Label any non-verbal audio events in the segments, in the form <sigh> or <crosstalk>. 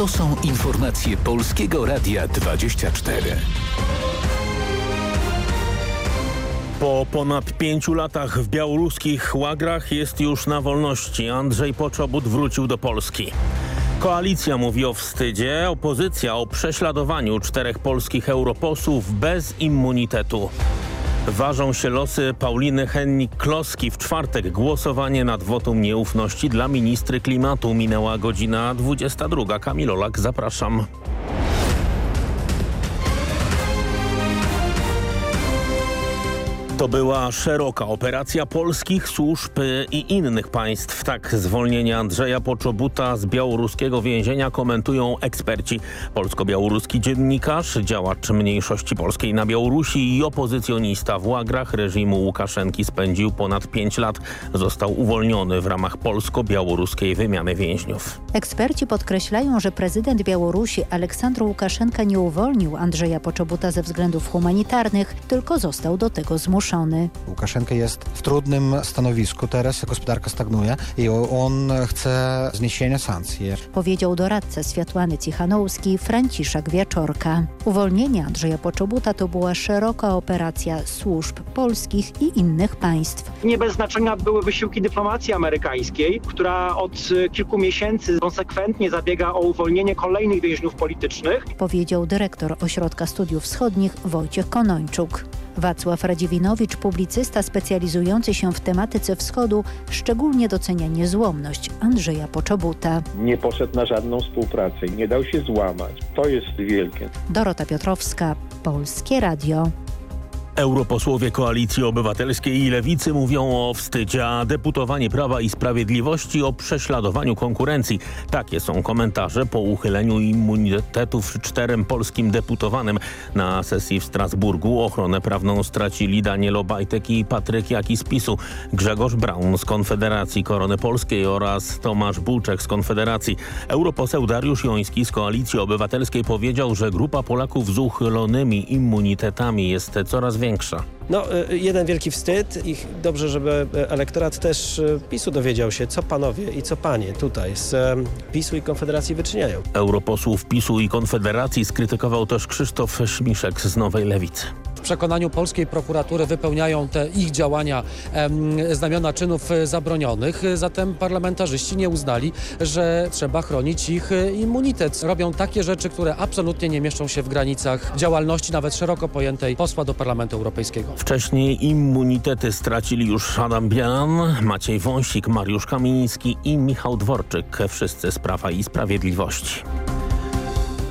To są informacje Polskiego Radia 24. Po ponad pięciu latach w białoruskich łagrach jest już na wolności. Andrzej Poczobut wrócił do Polski. Koalicja mówi o wstydzie, opozycja o prześladowaniu czterech polskich europosłów bez immunitetu. Ważą się losy Pauliny Hennik-Kloski. W czwartek głosowanie nad wotum nieufności dla ministry klimatu. Minęła godzina 22. Kamil Olak, zapraszam. To była szeroka operacja polskich służb i innych państw. Tak zwolnienie Andrzeja Poczobuta z białoruskiego więzienia komentują eksperci. Polsko-białoruski dziennikarz, działacz mniejszości polskiej na Białorusi i opozycjonista w łagrach reżimu Łukaszenki spędził ponad pięć lat. Został uwolniony w ramach polsko-białoruskiej wymiany więźniów. Eksperci podkreślają, że prezydent Białorusi Aleksandr Łukaszenka nie uwolnił Andrzeja Poczobuta ze względów humanitarnych, tylko został do tego zmuszony. Łukaszenka jest w trudnym stanowisku, teraz gospodarka stagnuje i on chce zniesienia sankcji. Powiedział doradca Światłany Cichanowski Franciszek Wieczorka. Uwolnienie Andrzeja Poczobuta to była szeroka operacja służb polskich i innych państw. Nie bez znaczenia były wysiłki dyplomacji amerykańskiej, która od kilku miesięcy konsekwentnie zabiega o uwolnienie kolejnych więźniów politycznych. Powiedział dyrektor Ośrodka Studiów Wschodnich Wojciech Konończuk. Wacław Radziwinowicz, publicysta specjalizujący się w tematyce wschodu, szczególnie docenia niezłomność Andrzeja Poczobuta. Nie poszedł na żadną współpracę, nie dał się złamać. To jest wielkie. Dorota Piotrowska, Polskie Radio. Europosłowie Koalicji Obywatelskiej i Lewicy mówią o wstydzie, a deputowanie Prawa i Sprawiedliwości o prześladowaniu konkurencji. Takie są komentarze po uchyleniu immunitetów czterem polskim deputowanym. Na sesji w Strasburgu ochronę prawną stracili Daniel Obajtek i Patryk Jaki z PiSu, Grzegorz Braun z Konfederacji Korony Polskiej oraz Tomasz Buczek z Konfederacji. Europoseł Dariusz Joński z Koalicji Obywatelskiej powiedział, że grupa Polaków z uchylonymi immunitetami jest coraz większa. No, jeden wielki wstyd i dobrze, żeby elektorat też PiSu dowiedział się, co panowie i co panie tutaj z PiSu i Konfederacji wyczyniają. Europosłów PiSu i Konfederacji skrytykował też Krzysztof Śmiszek z Nowej Lewicy. W przekonaniu polskiej prokuratury wypełniają te ich działania znamiona czynów zabronionych, zatem parlamentarzyści nie uznali, że trzeba chronić ich immunitet. Robią takie rzeczy, które absolutnie nie mieszczą się w granicach działalności, nawet szeroko pojętej posła do Parlamentu Europejskiego. Wcześniej immunitety stracili już Adam Bielan, Maciej Wąsik, Mariusz Kamiński i Michał Dworczyk, wszyscy z Prawa i Sprawiedliwości.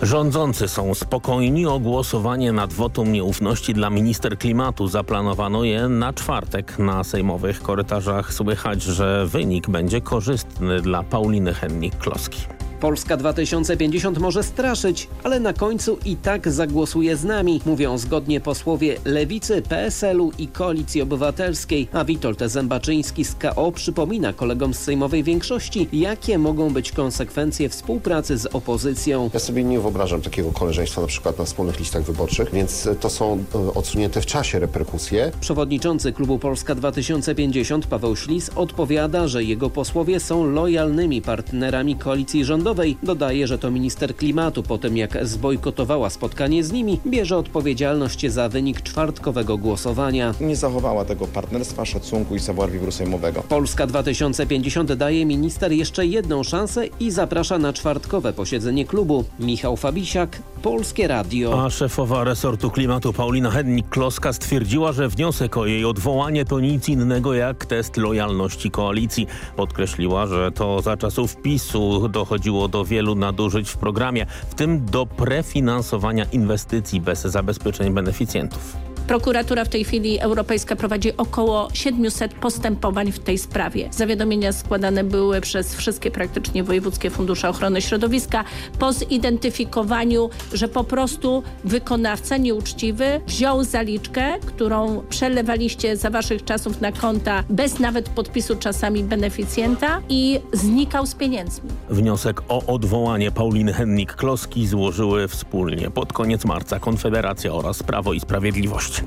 Rządzący są spokojni o głosowanie nad wotum nieufności dla minister klimatu. Zaplanowano je na czwartek. Na sejmowych korytarzach słychać, że wynik będzie korzystny dla Pauliny Hennik-Kloski. Polska 2050 może straszyć, ale na końcu i tak zagłosuje z nami, mówią zgodnie posłowie Lewicy, PSL-u i Koalicji Obywatelskiej. A Witold Zębaczyński z KO przypomina kolegom z sejmowej większości, jakie mogą być konsekwencje współpracy z opozycją. Ja sobie nie wyobrażam takiego koleżeństwa na przykład na wspólnych listach wyborczych, więc to są odsunięte w czasie reperkusje. Przewodniczący klubu Polska 2050 Paweł Ślis odpowiada, że jego posłowie są lojalnymi partnerami koalicji rządowej Dodaje, że to minister klimatu po tym jak zbojkotowała spotkanie z nimi, bierze odpowiedzialność za wynik czwartkowego głosowania. Nie zachowała tego partnerstwa, szacunku i savoir-vivre sejmowego. Polska 2050 daje minister jeszcze jedną szansę i zaprasza na czwartkowe posiedzenie klubu. Michał Fabisiak, Polskie Radio. A szefowa resortu klimatu Paulina Hennik-Kloska stwierdziła, że wniosek o jej odwołanie to nic innego jak test lojalności koalicji. Podkreśliła, że to za czasów PiSu dochodziło do wielu nadużyć w programie, w tym do prefinansowania inwestycji bez zabezpieczeń beneficjentów. Prokuratura w tej chwili europejska prowadzi około 700 postępowań w tej sprawie. Zawiadomienia składane były przez wszystkie praktycznie wojewódzkie fundusze ochrony środowiska po zidentyfikowaniu, że po prostu wykonawca nieuczciwy wziął zaliczkę, którą przelewaliście za waszych czasów na konta bez nawet podpisu czasami beneficjenta i znikał z pieniędzmi. Wniosek o odwołanie Pauliny Hennik-Kloski złożyły wspólnie pod koniec marca Konfederacja oraz Prawo i Sprawiedliwość.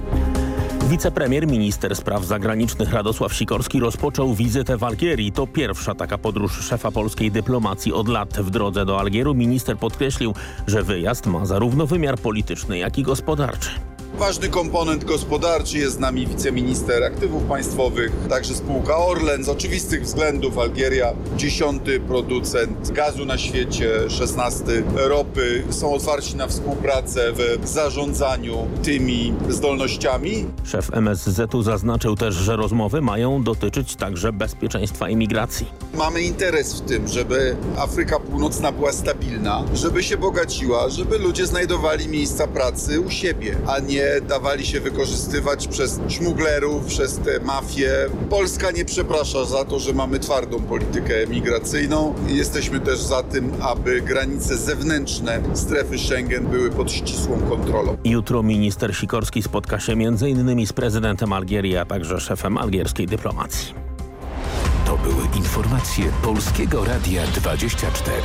Wicepremier, minister spraw zagranicznych Radosław Sikorski rozpoczął wizytę w Algierii. To pierwsza taka podróż szefa polskiej dyplomacji od lat w drodze do Algieru. Minister podkreślił, że wyjazd ma zarówno wymiar polityczny, jak i gospodarczy. Ważny komponent gospodarczy jest z nami wiceminister aktywów państwowych, także spółka Orlen. Z oczywistych względów Algieria, dziesiąty producent gazu na świecie, szesnasty ropy. Są otwarci na współpracę w zarządzaniu tymi zdolnościami. Szef MSZ-u zaznaczył też, że rozmowy mają dotyczyć także bezpieczeństwa imigracji. Mamy interes w tym, żeby Afryka Północna była stabilna, żeby się bogaciła, żeby ludzie znajdowali miejsca pracy u siebie, a nie dawali się wykorzystywać przez szmuglerów, przez te mafie. Polska nie przeprasza za to, że mamy twardą politykę migracyjną. Jesteśmy też za tym, aby granice zewnętrzne strefy Schengen były pod ścisłą kontrolą. Jutro minister Sikorski spotka się m.in. z prezydentem Algierii, a także szefem algierskiej dyplomacji. To były informacje Polskiego Radia 24.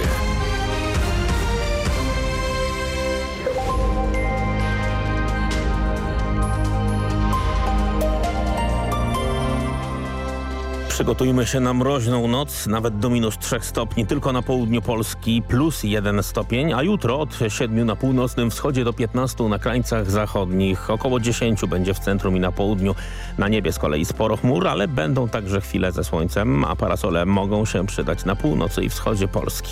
Przygotujmy się na mroźną noc, nawet do minus 3 stopni, tylko na południu Polski plus 1 stopień, a jutro od 7 na północnym wschodzie do 15 na krańcach zachodnich, około 10 będzie w centrum i na południu. Na niebie z kolei sporo chmur, ale będą także chwile ze słońcem, a parasole mogą się przydać na północy i wschodzie Polski.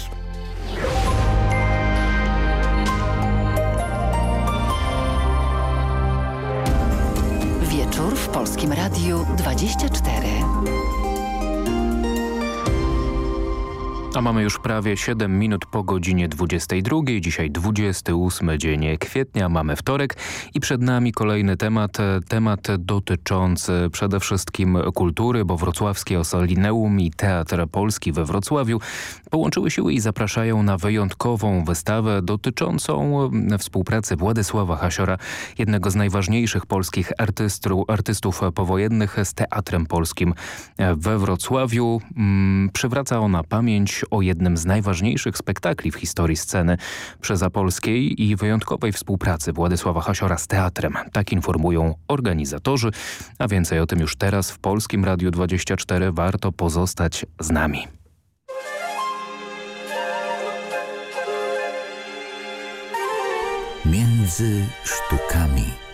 Wieczór w Polskim Radiu 24. A mamy już prawie 7 minut po godzinie 22. Dzisiaj 28 dzień kwietnia, mamy wtorek i przed nami kolejny temat, temat dotyczący przede wszystkim kultury, bo Wrocławskie Osolineum i Teatr Polski we Wrocławiu połączyły siły i zapraszają na wyjątkową wystawę dotyczącą współpracy Władysława Hasiora, jednego z najważniejszych polskich artystru, artystów powojennych z Teatrem Polskim we Wrocławiu. Przywraca ona pamięć o jednym z najważniejszych spektakli w historii sceny przezapolskiej i wyjątkowej współpracy Władysława Hasiora z teatrem. Tak informują organizatorzy, a więcej o tym już teraz w Polskim Radiu 24 warto pozostać z nami. Między sztukami.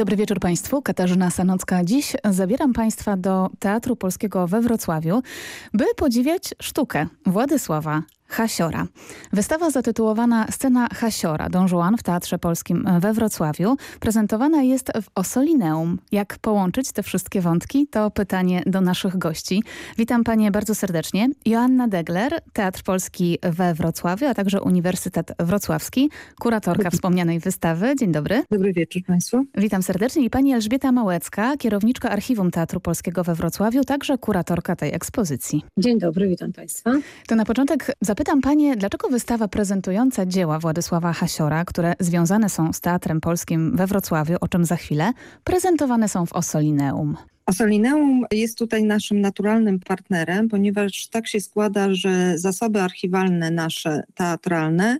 Dobry wieczór Państwu. Katarzyna Sanocka. Dziś zabieram Państwa do Teatru Polskiego we Wrocławiu, by podziwiać sztukę Władysława Hasiora. Wystawa zatytułowana Scena Hasiora Don Juan w Teatrze Polskim we Wrocławiu prezentowana jest w Osolineum. Jak połączyć te wszystkie wątki? To pytanie do naszych gości. Witam Panie bardzo serdecznie. Joanna Degler, Teatr Polski we Wrocławiu, a także Uniwersytet Wrocławski, kuratorka wspomnianej wystawy. Dzień dobry. Dobry wieczór Państwu. Witam serdecznie. I Pani Elżbieta Małecka, kierowniczka Archiwum Teatru Polskiego we Wrocławiu, także kuratorka tej ekspozycji. Dzień dobry, witam Państwa. To na początek zapytam Zapytam Panie, dlaczego wystawa prezentująca dzieła Władysława Hasiora, które związane są z Teatrem Polskim we Wrocławiu, o czym za chwilę, prezentowane są w Osolineum? Osolineum jest tutaj naszym naturalnym partnerem, ponieważ tak się składa, że zasoby archiwalne nasze teatralne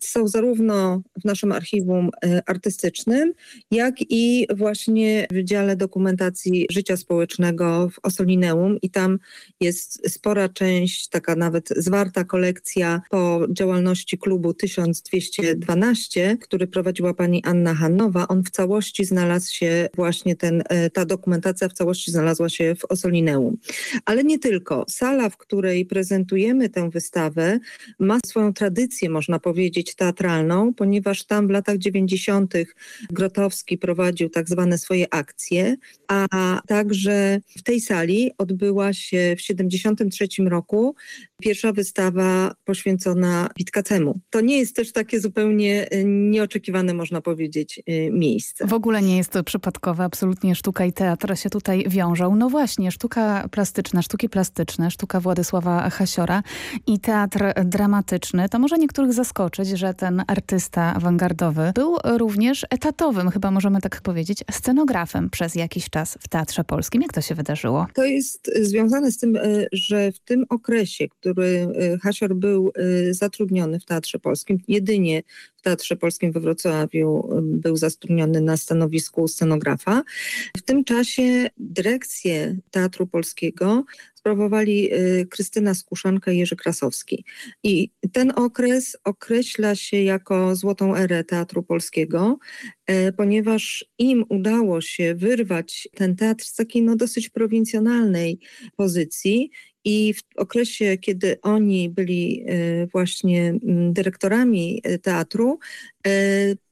są zarówno w naszym archiwum artystycznym, jak i właśnie w Wydziale Dokumentacji Życia Społecznego w Osolineum i tam jest spora część, taka nawet zwarta kolekcja po działalności klubu 1212, który prowadziła pani Anna Hannowa. On w całości znalazł się właśnie ten, ta dokumentacja w całości znalazła się w Osolineum. Ale nie tylko. Sala, w której prezentujemy tę wystawę ma swoją tradycję, można powiedzieć, teatralną, ponieważ tam w latach 90. Grotowski prowadził tak zwane swoje akcje, a także w tej sali odbyła się w 73 roku pierwsza wystawa poświęcona Witkacemu. To nie jest też takie zupełnie nieoczekiwane, można powiedzieć, miejsce. W ogóle nie jest to przypadkowe, absolutnie sztuka i teatr się tutaj wiążą. No właśnie, sztuka plastyczna, sztuki plastyczne, sztuka Władysława Hasiora i teatr dramatyczny. To może niektórych zaskoczyć, że ten artysta awangardowy był również etatowym, chyba możemy tak powiedzieć, scenografem przez jakiś czas w Teatrze Polskim. Jak to się wydarzyło? To jest związane z tym, że w tym okresie, który Hasior był zatrudniony w Teatrze Polskim, jedynie w Teatrze Polskim we Wrocławiu był zatrudniony na stanowisku scenografa. W tym czasie dyrekcję Teatru Polskiego sprawowali y, Krystyna Skuszanka i Jerzy Krasowski. I ten okres określa się jako złotą erę Teatru Polskiego, e, ponieważ im udało się wyrwać ten teatr z takiej no, dosyć prowincjonalnej pozycji i w okresie, kiedy oni byli e, właśnie mm, dyrektorami e, teatru,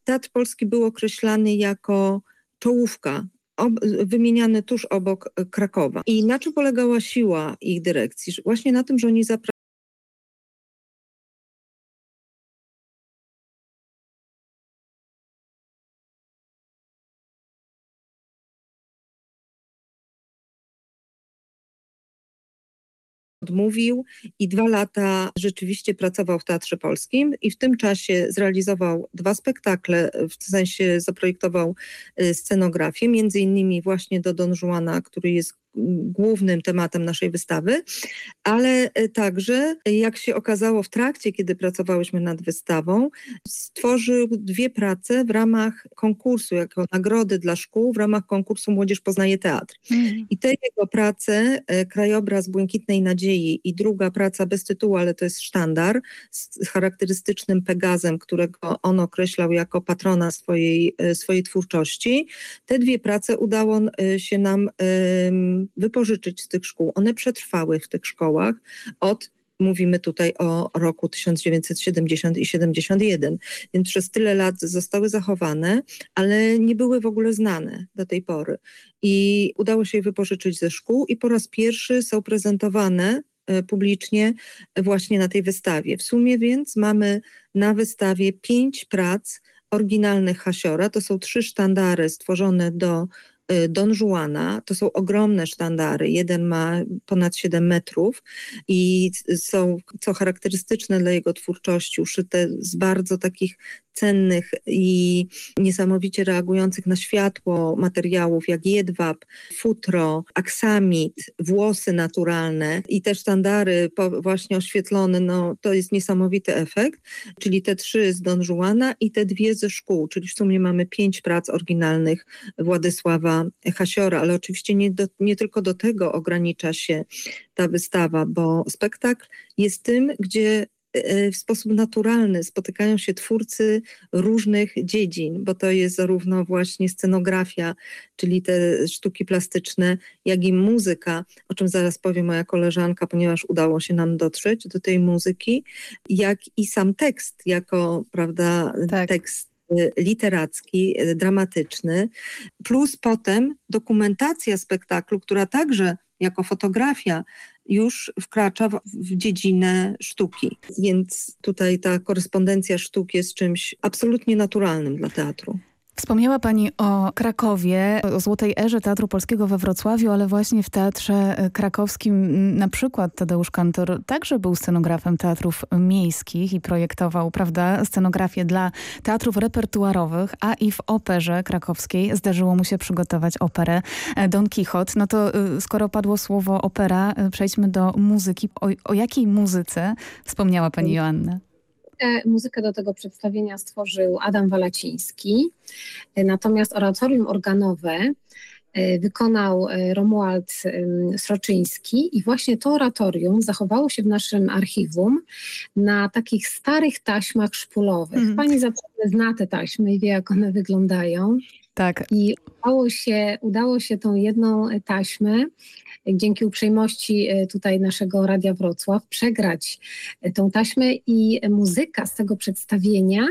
Teatr Polski był określany jako czołówka wymieniany tuż obok Krakowa. I na czym polegała siła ich dyrekcji? Właśnie na tym, że oni zapraszali odmówił i dwa lata rzeczywiście pracował w Teatrze Polskim i w tym czasie zrealizował dwa spektakle, w sensie zaprojektował y, scenografię, między innymi właśnie do Don Juana, który jest głównym tematem naszej wystawy, ale e, także, jak się okazało w trakcie, kiedy pracowałyśmy nad wystawą, stworzył dwie prace w ramach konkursu, jako nagrody dla szkół, w ramach konkursu Młodzież Poznaje Teatr. Mm. I te jego prace, e, Krajobraz Błękitnej Nadziei i druga praca bez tytułu, ale to jest sztandar, z charakterystycznym Pegazem, którego on określał jako patrona swojej, e, swojej twórczości. Te dwie prace udało się nam wypożyczyć z tych szkół. One przetrwały w tych szkołach od Mówimy tutaj o roku 1970 i 71, więc przez tyle lat zostały zachowane, ale nie były w ogóle znane do tej pory. I udało się je wypożyczyć ze szkół i po raz pierwszy są prezentowane e, publicznie właśnie na tej wystawie. W sumie więc mamy na wystawie pięć prac oryginalnych Hasiora. To są trzy sztandary stworzone do Don Juana. To są ogromne sztandary. Jeden ma ponad 7 metrów i są, co charakterystyczne dla jego twórczości, uszyte z bardzo takich cennych i niesamowicie reagujących na światło materiałów jak jedwab, futro, aksamit, włosy naturalne i te sztandary właśnie oświetlone, no to jest niesamowity efekt, czyli te trzy z Don Juana i te dwie ze szkół, czyli w sumie mamy pięć prac oryginalnych Władysława Hasiora, ale oczywiście nie, do, nie tylko do tego ogranicza się ta wystawa, bo spektakl jest tym, gdzie w sposób naturalny spotykają się twórcy różnych dziedzin, bo to jest zarówno właśnie scenografia, czyli te sztuki plastyczne, jak i muzyka, o czym zaraz powie moja koleżanka, ponieważ udało się nam dotrzeć do tej muzyki, jak i sam tekst jako prawda, tak. tekst Y, literacki, y, dramatyczny, plus potem dokumentacja spektaklu, która także jako fotografia już wkracza w, w, dziedzinę sztuki. Więc tutaj ta korespondencja sztuk jest czymś absolutnie naturalnym dla teatru. Wspomniała Pani o Krakowie, o Złotej Erze Teatru Polskiego we Wrocławiu, ale właśnie w Teatrze e, Krakowskim na przykład Tadeusz Kantor także był scenografem teatrów miejskich i projektował prawda, scenografię dla teatrów repertuarowych, a i w Operze Krakowskiej zdarzyło mu się przygotować operę e, Don Quixote. No to e, skoro padło słowo opera, przejdźmy do muzyki. O, o jakiej muzyce wspomniała Pani Joanna? Muzykę do tego przedstawienia stworzył Adam Walaciński, natomiast oratorium organowe e, wykonał e, Romuald Sroczyński i właśnie to oratorium zachowało się w naszym archiwum na takich starych taśmach szpulowych. Mm. Pani zapewne zna te taśmy i wie, jak one wyglądają. Tak. I udało się, udało się tą jedną taśmę dzięki uprzejmości e, tutaj naszego Radia Wrocław przegrać e, tą taśmę i muzyka z tego przedstawienia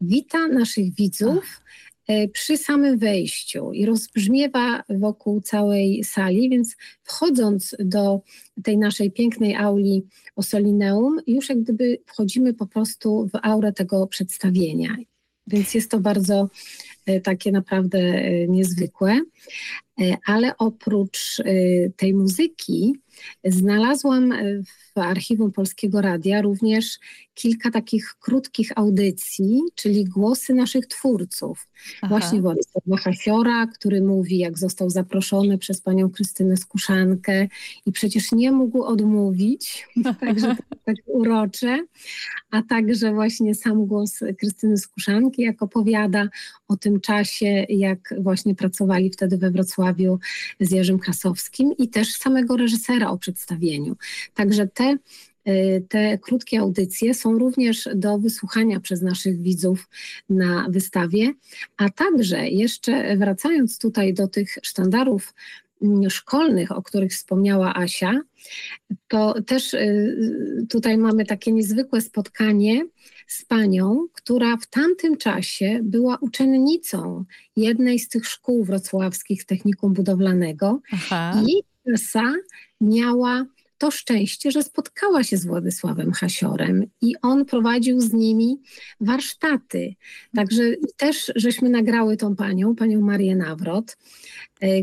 wita naszych widzów e, przy samym wejściu i rozbrzmiewa wokół całej sali, więc wchodząc do tej naszej pięknej auli Osolineum, już jak gdyby wchodzimy po prostu w aurę tego przedstawienia. Więc jest to bardzo takie naprawdę niezwykłe. Ale oprócz tej muzyki znalazłam w archiwum Polskiego Radia również kilka takich krótkich audycji, czyli głosy naszych twórców. Aha. Właśnie Władysława Hasiora, który mówi, jak został zaproszony przez panią Krystynę Skuszankę i przecież nie mógł odmówić, <laughs> także tak urocze, a także właśnie sam głos Krystyny Skuszanki, jak opowiada o tym czasie, jak właśnie pracowali wtedy we Wrocławiu z Jerzym Krasowskim i też samego reżysera o przedstawieniu. Także te y, te krótkie audycje są również do wysłuchania przez naszych widzów na wystawie, a także jeszcze wracając tutaj do tych sztandarów mm, szkolnych, o których wspomniała Asia, to też y, tutaj mamy takie niezwykłe spotkanie z panią, która w tamtym czasie była uczennicą jednej z tych szkół wrocławskich technikum budowlanego Aha. i klasa miała to szczęście, że spotkała się z Władysławem Hasiorem i on prowadził z nimi warsztaty. Także też żeśmy nagrały tą panią, panią Marię Nawrot,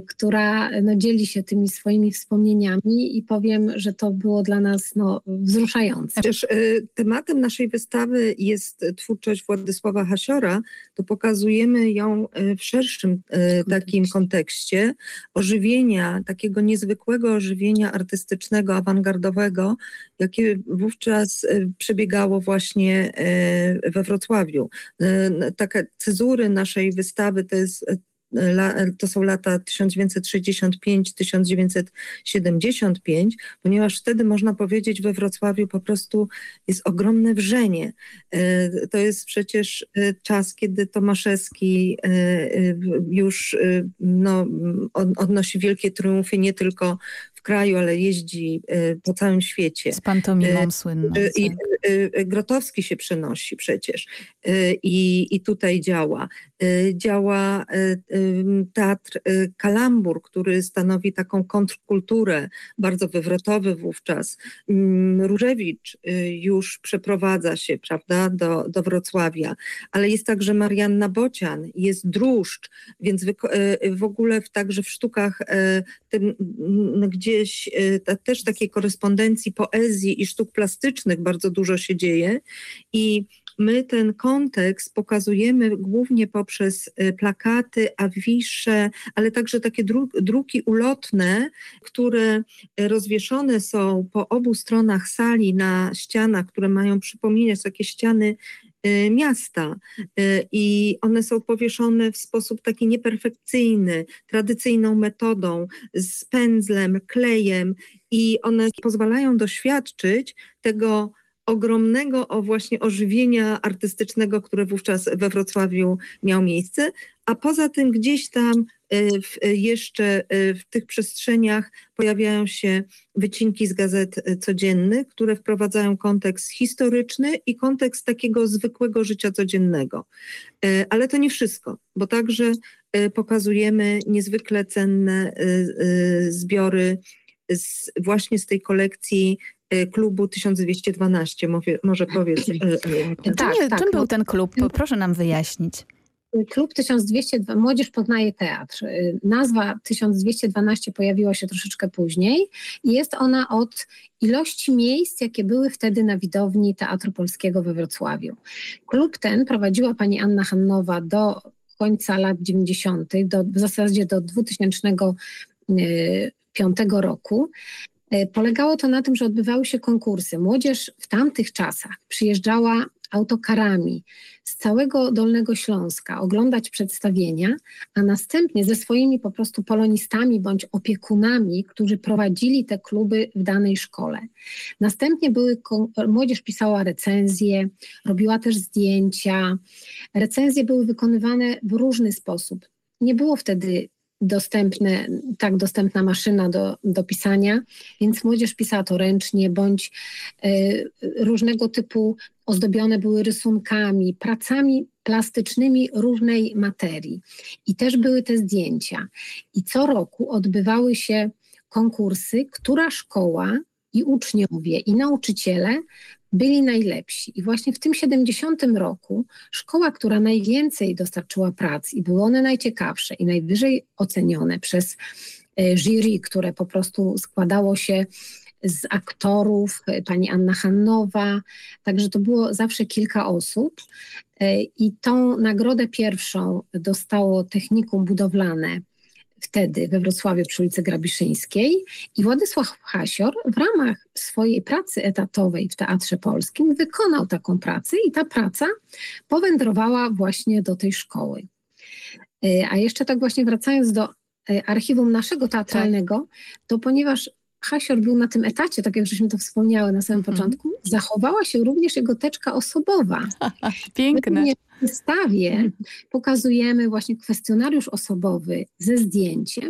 która no, dzieli się tymi swoimi wspomnieniami i powiem, że to było dla nas no, wzruszające. Przecież e, tematem naszej wystawy jest twórczość Władysława Hasiora, to pokazujemy ją e, w szerszym takim kontekście ożywienia, takiego niezwykłego ożywienia artystycznego, awangardowego, jakie wówczas przebiegało właśnie we Wrocławiu. Takie cezury naszej wystawy to jest to są lata 1965-1975, ponieważ wtedy można powiedzieć we Wrocławiu po prostu jest ogromne wrzenie. E, to jest przecież e, czas, kiedy Tomaszewski e, już no, odnosi wielkie triumfy nie tylko w kraju, ale jeździ po całym świecie. Z pantomimą słynną. I Grotowski się przenosi przecież i, i tutaj działa. Działa teatr Kalambur, który stanowi taką kontrkulturę, bardzo wywrotowy wówczas. Różewicz już przeprowadza się, prawda, do, do Wrocławia, ale jest także Marianna Bocian, jest Druszcz, więc w ogóle także w sztukach tym, gdzieś też takiej korespondencji poezji i sztuk plastycznych bardzo dużo się dzieje. I my ten kontekst pokazujemy głównie poprzez y, plakaty, awisze, ale także takie druki ulotne, które rozwieszone są po obu stronach sali na ścianach, które mają przypominać takie ściany miasta. Y, i one są powieszone w sposób taki nieperfekcyjny, tradycyjną metodą, z pędzlem, klejem i one pozwalają doświadczyć tego ogromnego o właśnie ożywienia artystycznego, które wówczas we Wrocławiu miał miejsce, a poza tym gdzieś tam y, y, jeszcze y, w tych przestrzeniach pojawiają się wycinki z gazet codziennych, które wprowadzają kontekst historyczny i kontekst takiego zwykłego życia codziennego. Ale to nie wszystko, bo także pokazujemy niezwykle cenne zbiory z, właśnie z tej kolekcji Y, klubu 1212. Może, może powiedz. Y, y, tak, czym, tak, czym był ten klub? Proszę nam wyjaśnić. Klub 1202, Młodzież poznaje teatr. Nazwa 1212 pojawiła się troszeczkę później i jest ona od ilości miejsc, jakie były wtedy na widowni Teatru Polskiego we Wrocławiu. Klub ten prowadziła pani Anna Hannowa do końca lat 90., do, w zasadzie do 2005 roku. E, polegało to na tym, że odbywały się konkursy. Młodzież w tamtych czasach przyjeżdżała autokarami z całego Dolnego Śląska oglądać przedstawienia, a następnie ze swoimi po prostu polonistami bądź opiekunami, którzy prowadzili te kluby w danej szkole. Następnie były, młodzież pisała recenzje, robiła też zdjęcia. Recenzje były wykonywane w różny sposób. Nie było wtedy dostępne, tak dostępna maszyna do, do pisania, więc młodzież pisała to ręcznie, bądź y, różnego typu ozdobione były rysunkami, pracami plastycznymi różnej materii. I też były te zdjęcia. I co roku odbywały się konkursy, która szkoła i uczniowie, i nauczyciele byli najlepsi. I właśnie w tym 70 roku szkoła, która najwięcej dostarczyła prac i były one najciekawsze i najwyżej ocenione przez e, jury, które po prostu składało się z aktorów, e, pani Anna Hannowa, także to było zawsze kilka osób. E, I tą nagrodę pierwszą dostało technikum budowlane wtedy we Wrocławiu przy ulicy Grabiszyńskiej i Władysław Hasior w ramach swojej pracy etatowej w Teatrze Polskim wykonał taką pracę i ta praca powędrowała właśnie do tej szkoły. E, a jeszcze tak właśnie wracając do archiwum naszego teatralnego, to ponieważ Hasior był na tym etacie, tak jak żeśmy to wspomniały na samym mhm. początku, zachowała się również jego teczka osobowa. <laughs> Piękne. W wystawie pokazujemy właśnie kwestionariusz osobowy ze zdjęciem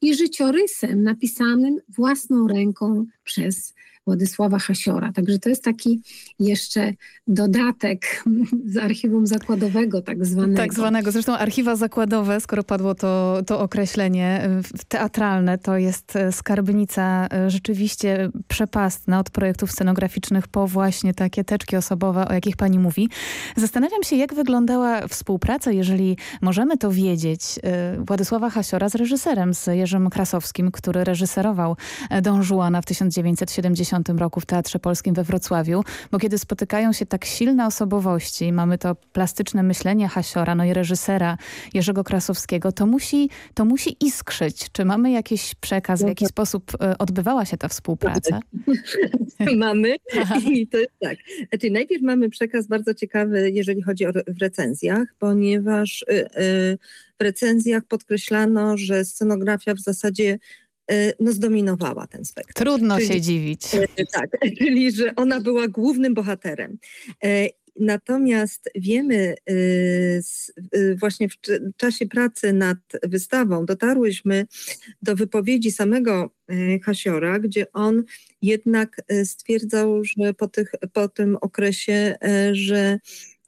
i życiorysem napisanym własną ręką przez Władysława Hasiora. Także to jest taki jeszcze dodatek <laughs> z archiwum zakładowego tak zwanego. Tak zwanego. Zresztą archiwa zakładowe, skoro padło to, to określenie teatralne, to jest e, skarbnica e, rzeczywiście przepastna od projektów scenograficznych po właśnie takie teczki osobowe, o jakich pani mówi. Zastanawiam się, jak wyglądała współpraca, jeżeli możemy to wiedzieć, e, Władysława Hasiora z reżyserem, z Jerzym Krasowskim, który reżyserował Don Juana w 1970 1990 roku w Teatrze Polskim we Wrocławiu, bo kiedy spotykają się tak silne osobowości, mamy to plastyczne myślenie Hasiora, no i reżysera Jerzego Krasowskiego, to musi, to musi iskrzyć. Czy mamy jakiś przekaz, w jaki sposób e, odbywała się ta współpraca? <laughs> mamy i to jest tak. Znaczy, najpierw mamy przekaz bardzo ciekawy, jeżeli chodzi o w recenzjach, ponieważ y, y, w recenzjach podkreślano, że scenografia w zasadzie no, zdominowała ten spektakl. Trudno czyli, się dziwić. E, tak, <laughs> czyli że ona była głównym bohaterem. E, natomiast wiemy, właśnie w czasie pracy nad wystawą dotarłyśmy do wypowiedzi samego Hasiora, gdzie on jednak stwierdzał, że po, tych, po tym okresie, że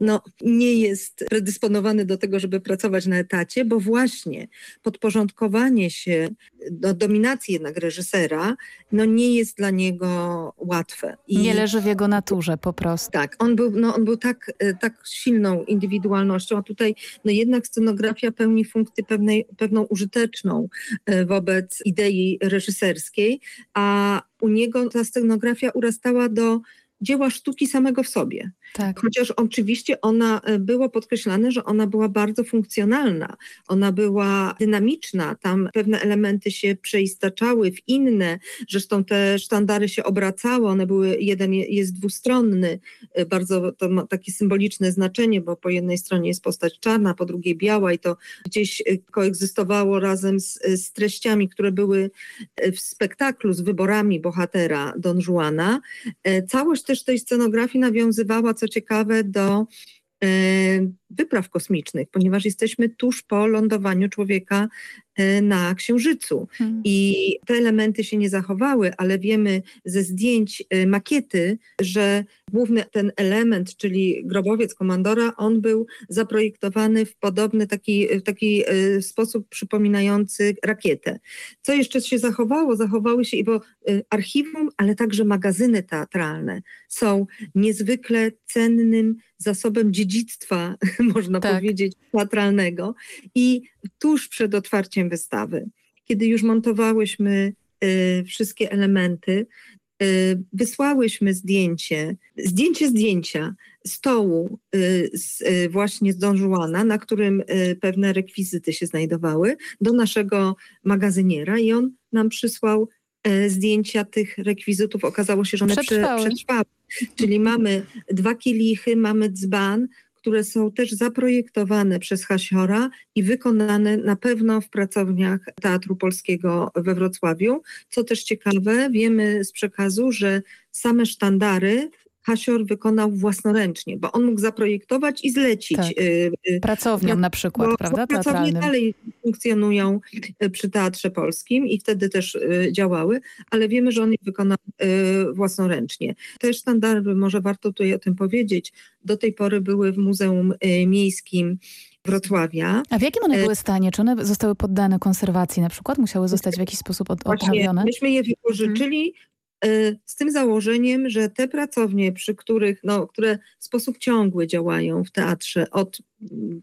no, nie jest predysponowany do tego, żeby pracować na etacie, bo właśnie podporządkowanie się do dominacji jednak reżysera, no nie jest dla niego łatwe. I nie leży w jego naturze po prostu. Tak, on był, no, on był tak, e, tak silną indywidualnością, a tutaj no jednak scenografia pełni funkcję pewnej, pewną użyteczną e, wobec idei reżyserskiej, a u niego ta scenografia urastała do dzieła sztuki samego w sobie. Tak. Chociaż oczywiście ona e, było podkreślane, że ona była bardzo funkcjonalna, ona była dynamiczna, tam pewne elementy się przeistaczały w inne, zresztą te sztandary się obracały, one były, jeden jest dwustronny, e, bardzo to ma takie symboliczne znaczenie, bo po jednej stronie jest postać czarna, po drugiej biała i to gdzieś e, koegzystowało razem z, z treściami, które były w spektaklu, z wyborami bohatera Don Juana. Całość też tej scenografii nawiązywała, co ciekawe, do e, wypraw kosmicznych, ponieważ jesteśmy tuż po lądowaniu człowieka e, na Księżycu. Hmm. I te elementy się nie zachowały, ale wiemy ze zdjęć e, makiety, że główny ten element, czyli grobowiec komandora, on był zaprojektowany w podobny taki, w taki e, sposób przypominający rakietę. Co jeszcze się zachowało? Zachowały się i bo archiwum, ale także magazyny teatralne są niezwykle cennym zasobem dziedzictwa <laughs> można tak. powiedzieć, teatralnego. I tuż przed otwarciem wystawy, kiedy już montowałyśmy y, wszystkie elementy, y, wysłałyśmy zdjęcie, zdjęcie zdjęcia stołu y, z, y, właśnie z Don Juana, na którym y, pewne rekwizyty się znajdowały, do naszego magazyniera i on nam przysłał zdjęcia tych rekwizytów. Okazało się, że one przetrwały. przetrwały. Czyli mamy dwa kielichy, mamy dzban, które są też zaprojektowane przez Hasiora i wykonane na pewno w pracowniach Teatru Polskiego we Wrocławiu. Co też ciekawe, wiemy z przekazu, że same sztandary Hasior wykonał własnoręcznie, bo on mógł zaprojektować i zlecić. Tak. Y, y, Pracowniom na przykład, bo, prawda? Bo pracownie dalej funkcjonują y, przy Teatrze Polskim i wtedy też działały, ale wiemy, że on je wykonał własnoręcznie. Te sztandary, może warto tutaj o tym powiedzieć, do tej pory były w Muzeum Miejskim Wrocławia. A w jakim one były stanie? Czy one zostały poddane konserwacji na przykład? Musiały zostać w jakiś sposób od, odprawione? Myśmy je wypożyczyli, z tym założeniem, że te pracownie, przy których, no, które w sposób ciągły działają w teatrze od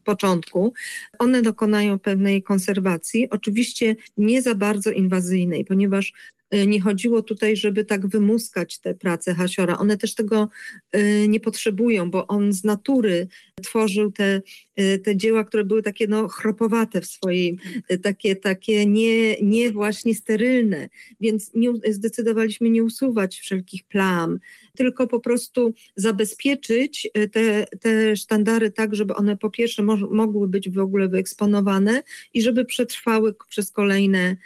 początku, one dokonają pewnej konserwacji, oczywiście nie za bardzo inwazyjnej, ponieważ Y, nie chodziło tutaj, żeby tak wymuskać te prace Hasiora. One też tego y, nie potrzebują, bo on z natury tworzył te, y, te dzieła, które były takie no, chropowate w swojej, takie, takie nie, nie właśnie sterylne, więc nie, zdecydowaliśmy nie usuwać wszelkich plam, tylko po prostu zabezpieczyć te, te sztandary tak, żeby one po pierwsze mo mogły być w ogóle wyeksponowane i żeby przetrwały przez kolejne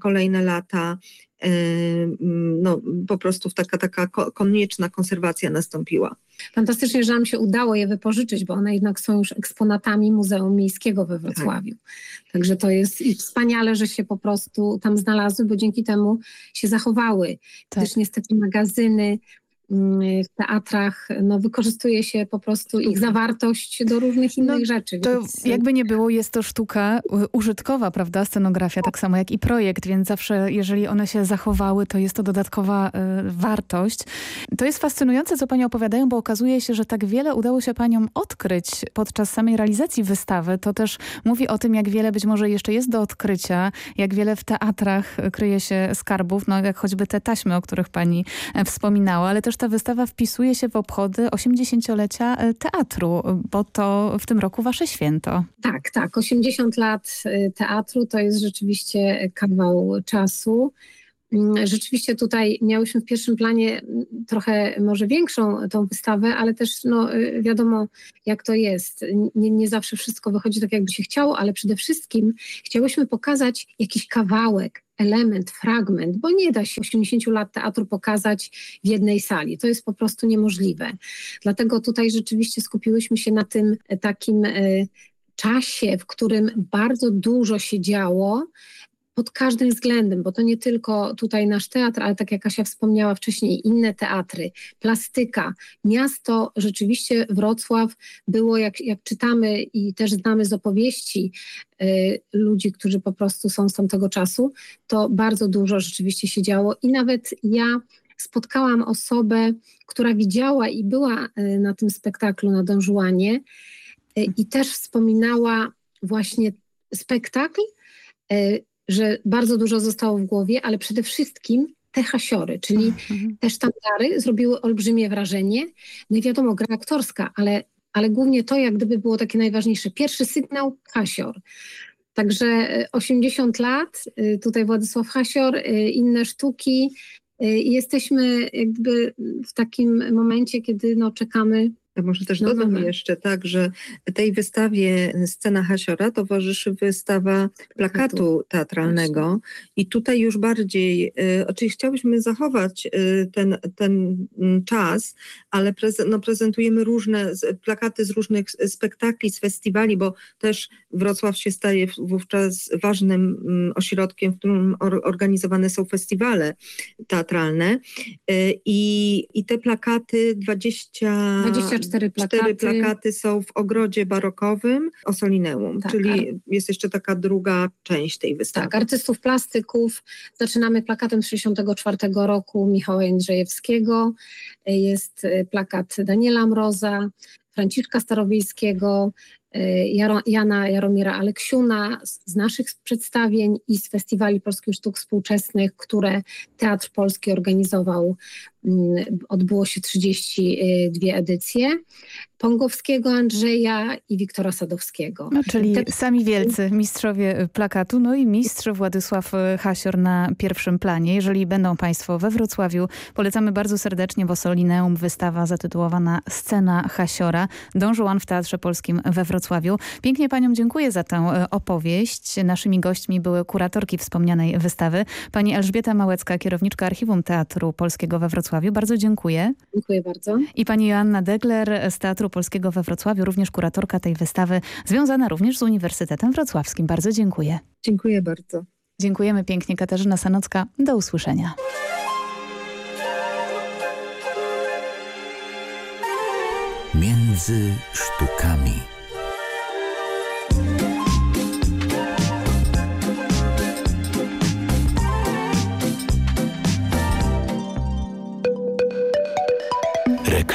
kolejne lata e, no, po prostu taka, taka konieczna konserwacja nastąpiła. Fantastycznie, że nam się udało je wypożyczyć, bo one jednak są już eksponatami Muzeum Miejskiego we Wrocławiu. Tak. Także to jest i wspaniale, że się po prostu tam znalazły, bo dzięki temu się zachowały. Tak. Też niestety magazyny Mm, w teatrach no, wykorzystuje się po prostu ich zawartość do różnych innych no, rzeczy. To więc... jakby nie było, jest to sztuka użytkowa, prawda, scenografia, tak samo jak i projekt, więc zawsze jeżeli one się zachowały, to jest to dodatkowa y, wartość. To jest fascynujące, co Pani opowiadają, bo okazuje się, że tak wiele udało się Paniom odkryć podczas samej realizacji wystawy. To też mówi o tym, jak wiele być może jeszcze jest do odkrycia, jak wiele w teatrach kryje się skarbów, no jak choćby te taśmy, o których Pani e, wspominała, ale też ta wystawa wpisuje się w obchody 80-lecia e, teatru, bo to w tym roku wasze święto. Tak, tak. 80 lat e, teatru to jest rzeczywiście kawał czasu. Mm, rzeczywiście tutaj miałyśmy w pierwszym planie mm, trochę może większą tą wystawę, ale też no, e, wiadomo jak to jest. Nie, nie zawsze wszystko wychodzi tak jakby się chciało, ale przede wszystkim chciałyśmy pokazać jakiś kawałek element, fragment, bo nie da się 80 lat teatru pokazać w jednej sali. To jest po prostu niemożliwe. Dlatego tutaj rzeczywiście skupiłyśmy się na tym e, takim e, czasie, w którym bardzo dużo się działo, pod każdym względem, bo to nie tylko tutaj nasz teatr, ale tak jak Kasia wspomniała wcześniej, inne teatry, plastyka. Miasto, rzeczywiście Wrocław było, jak, jak czytamy i też znamy z opowieści y, ludzi, którzy po prostu są z tamtego czasu, to bardzo dużo rzeczywiście się działo i nawet ja spotkałam osobę, która widziała i była y, na tym spektaklu na Don Juanie y, i też wspominała właśnie spektakl, y, że bardzo dużo zostało w głowie, ale przede wszystkim te hasiory, czyli mhm. te sztandary zrobiły olbrzymie wrażenie. No i wiadomo, gra aktorska, ale, ale głównie to jak gdyby było takie najważniejsze. Pierwszy sygnał, hasior. Także 80 e, lat, e, tutaj Władysław Hasior, e, inne sztuki. Jesteśmy jakby w takim momencie, kiedy no, czekamy może też no, dodam no, no. jeszcze tak, że tej wystawie Scena Hasiora towarzyszy wystawa plakatu. teatralnego. I tutaj już bardziej, y, oczywiście chciałyśmy zachować y, ten, ten mm, czas, ale no, prezentujemy różne z, plakaty z różnych spektakli, z festiwali, bo też Wrocław się staje wówczas ważnym mm, ośrodkiem, w którym or, organizowane są festiwale teatralne. Y, i, i te plakaty 20... 24 cztery plakaty. Cztery plakaty są w ogrodzie barokowym Osolineum, tak, czyli jest jeszcze taka druga część tej wystawy. Tak, artystów plastyków. Zaczynamy plakatem z 1964 roku Michała Jędrzejewskiego. Jest y, plakat Daniela Mroza, Franciszka Starowiejskiego, y, Jana Jaromira Aleksiuna z naszych przedstawień i z Festiwali Polskich Sztuk Współczesnych, które Teatr Polski organizował odbyło się 32 edycje. Pongowskiego, Andrzeja i Wiktora Sadowskiego. No, czyli Te... sami wielcy mistrzowie plakatu, no i mistrz Władysław Hasior na pierwszym planie. Jeżeli będą Państwo we Wrocławiu, polecamy bardzo serdecznie w Osolineum wystawa zatytułowana Scena Hasiora. Don Juan w Teatrze Polskim we Wrocławiu. Pięknie Paniom dziękuję za tę e, opowieść. Naszymi gośćmi były kuratorki wspomnianej wystawy. Pani Elżbieta Małecka, kierowniczka Archiwum Teatru Polskiego we Wrocławiu Wrocławiu. Bardzo dziękuję. Dziękuję bardzo. I pani Joanna Degler z Teatru Polskiego we Wrocławiu, również kuratorka tej wystawy, związana również z Uniwersytetem Wrocławskim. Bardzo dziękuję. Dziękuję bardzo. Dziękujemy pięknie. Katarzyna Sanocka. Do usłyszenia. Między sztukami.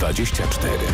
dwadzieścia cztery.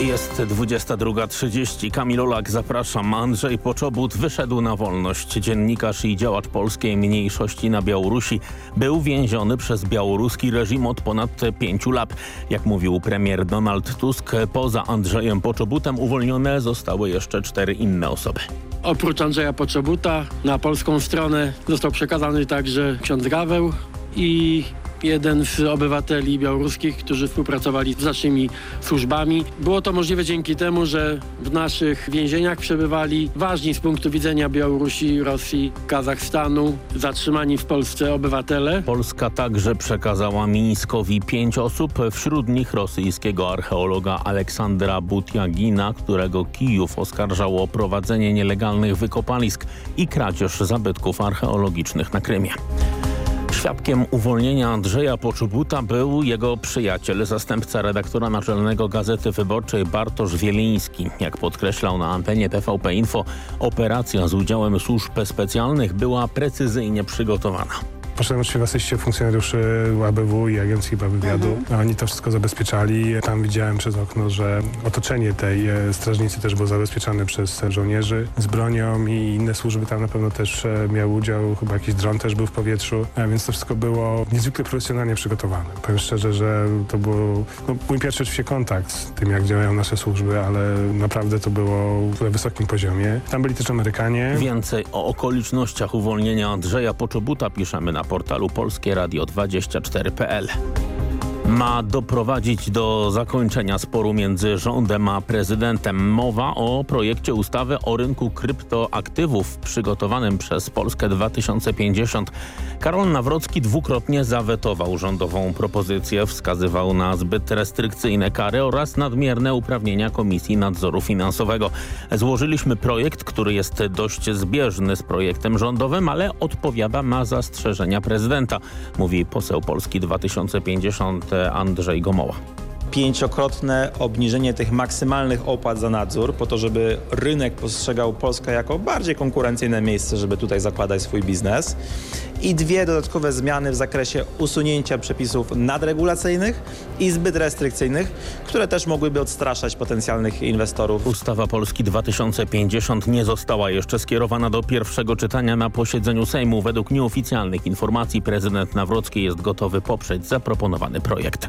Jest 22.30. Kamil Olak, zapraszam. Andrzej Poczobut wyszedł na wolność. Dziennikarz i działacz polskiej mniejszości na Białorusi był więziony przez białoruski reżim od ponad pięciu lat. Jak mówił premier Donald Tusk, poza Andrzejem Poczobutem uwolnione zostały jeszcze cztery inne osoby. Oprócz Andrzeja Poczobuta na polską stronę został przekazany także ksiądz Gaweł i jeden z obywateli białoruskich, którzy współpracowali z naszymi służbami. Było to możliwe dzięki temu, że w naszych więzieniach przebywali ważni z punktu widzenia Białorusi, Rosji, Kazachstanu, zatrzymani w Polsce obywatele. Polska także przekazała Mińskowi pięć osób, wśród nich rosyjskiego archeologa Aleksandra Butiagina, którego Kijów oskarżał o prowadzenie nielegalnych wykopalisk i kradzież zabytków archeologicznych na Krymie. Świadkiem uwolnienia Andrzeja Poczubuta był jego przyjaciel, zastępca redaktora naczelnego Gazety Wyborczej Bartosz Wieliński. Jak podkreślał na antenie TVP Info, operacja z udziałem służb specjalnych była precyzyjnie przygotowana. Poszedłem oczywiście w asyście funkcjonariuszy ABW i Agencji chyba Wywiadu. Mhm. Oni to wszystko zabezpieczali. Tam widziałem przez okno, że otoczenie tej e, strażnicy też było zabezpieczane przez żołnierzy z bronią i inne służby tam na pewno też e, miały udział. Chyba jakiś dron też był w powietrzu, e, więc to wszystko było niezwykle profesjonalnie przygotowane. Powiem szczerze, że to był no, mój pierwszy oczywiście kontakt z tym, jak działają nasze służby, ale naprawdę to było na wysokim poziomie. Tam byli też Amerykanie. Więcej o okolicznościach uwolnienia Andrzeja Poczobuta piszemy na portalu polskieradio24.pl ma doprowadzić do zakończenia sporu między rządem a prezydentem. Mowa o projekcie ustawy o rynku kryptoaktywów przygotowanym przez Polskę 2050. Karol Nawrocki dwukrotnie zawetował rządową propozycję, wskazywał na zbyt restrykcyjne kary oraz nadmierne uprawnienia Komisji Nadzoru Finansowego. Złożyliśmy projekt, który jest dość zbieżny z projektem rządowym, ale odpowiada na zastrzeżenia prezydenta, mówi poseł Polski 2050 Andrzej Gomoła pięciokrotne obniżenie tych maksymalnych opłat za nadzór po to, żeby rynek postrzegał Polskę jako bardziej konkurencyjne miejsce, żeby tutaj zakładać swój biznes i dwie dodatkowe zmiany w zakresie usunięcia przepisów nadregulacyjnych i zbyt restrykcyjnych, które też mogłyby odstraszać potencjalnych inwestorów. Ustawa Polski 2050 nie została jeszcze skierowana do pierwszego czytania na posiedzeniu Sejmu. Według nieoficjalnych informacji prezydent Nawrocki jest gotowy poprzeć zaproponowany projekt.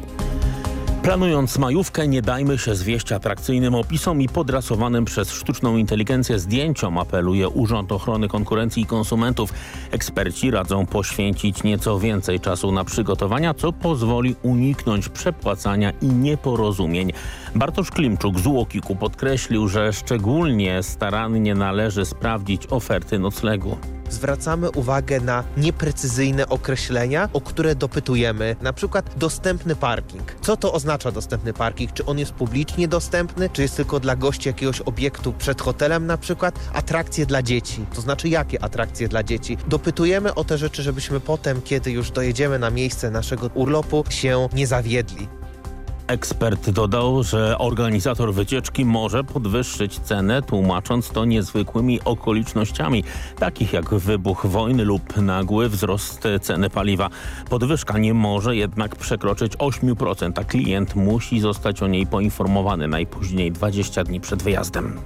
Planując majówkę nie dajmy się zwieść atrakcyjnym opisom i podrasowanym przez sztuczną inteligencję zdjęciom, apeluje Urząd Ochrony Konkurencji i Konsumentów. Eksperci radzą poświęcić nieco więcej czasu na przygotowania, co pozwoli uniknąć przepłacania i nieporozumień. Bartosz Klimczuk z Łokiku podkreślił, że szczególnie starannie należy sprawdzić oferty noclegu zwracamy uwagę na nieprecyzyjne określenia, o które dopytujemy. Na przykład dostępny parking. Co to oznacza dostępny parking? Czy on jest publicznie dostępny? Czy jest tylko dla gości jakiegoś obiektu przed hotelem na przykład? Atrakcje dla dzieci. To znaczy jakie atrakcje dla dzieci? Dopytujemy o te rzeczy, żebyśmy potem, kiedy już dojedziemy na miejsce naszego urlopu, się nie zawiedli. Ekspert dodał, że organizator wycieczki może podwyższyć cenę, tłumacząc to niezwykłymi okolicznościami, takich jak wybuch wojny lub nagły wzrost ceny paliwa. Podwyżka nie może jednak przekroczyć 8%, a klient musi zostać o niej poinformowany najpóźniej 20 dni przed wyjazdem.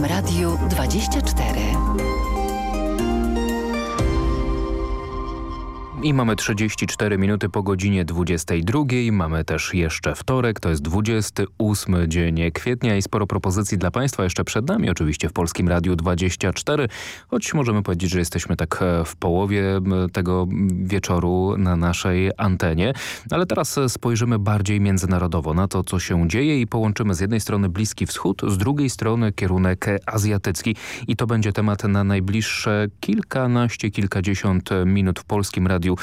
Polskim Radiu 24. I mamy 34 minuty po godzinie 22. Mamy też jeszcze wtorek, to jest 28 dzień kwietnia i sporo propozycji dla Państwa jeszcze przed nami, oczywiście w Polskim Radiu 24, choć możemy powiedzieć, że jesteśmy tak e, w połowie tego wieczoru na naszej antenie. Ale teraz spojrzymy bardziej międzynarodowo na to, co się dzieje i połączymy z jednej strony Bliski Wschód, z drugiej strony kierunek azjatycki. I to będzie temat na najbliższe kilkanaście, kilkadziesiąt minut w Polskim Radiu Radiu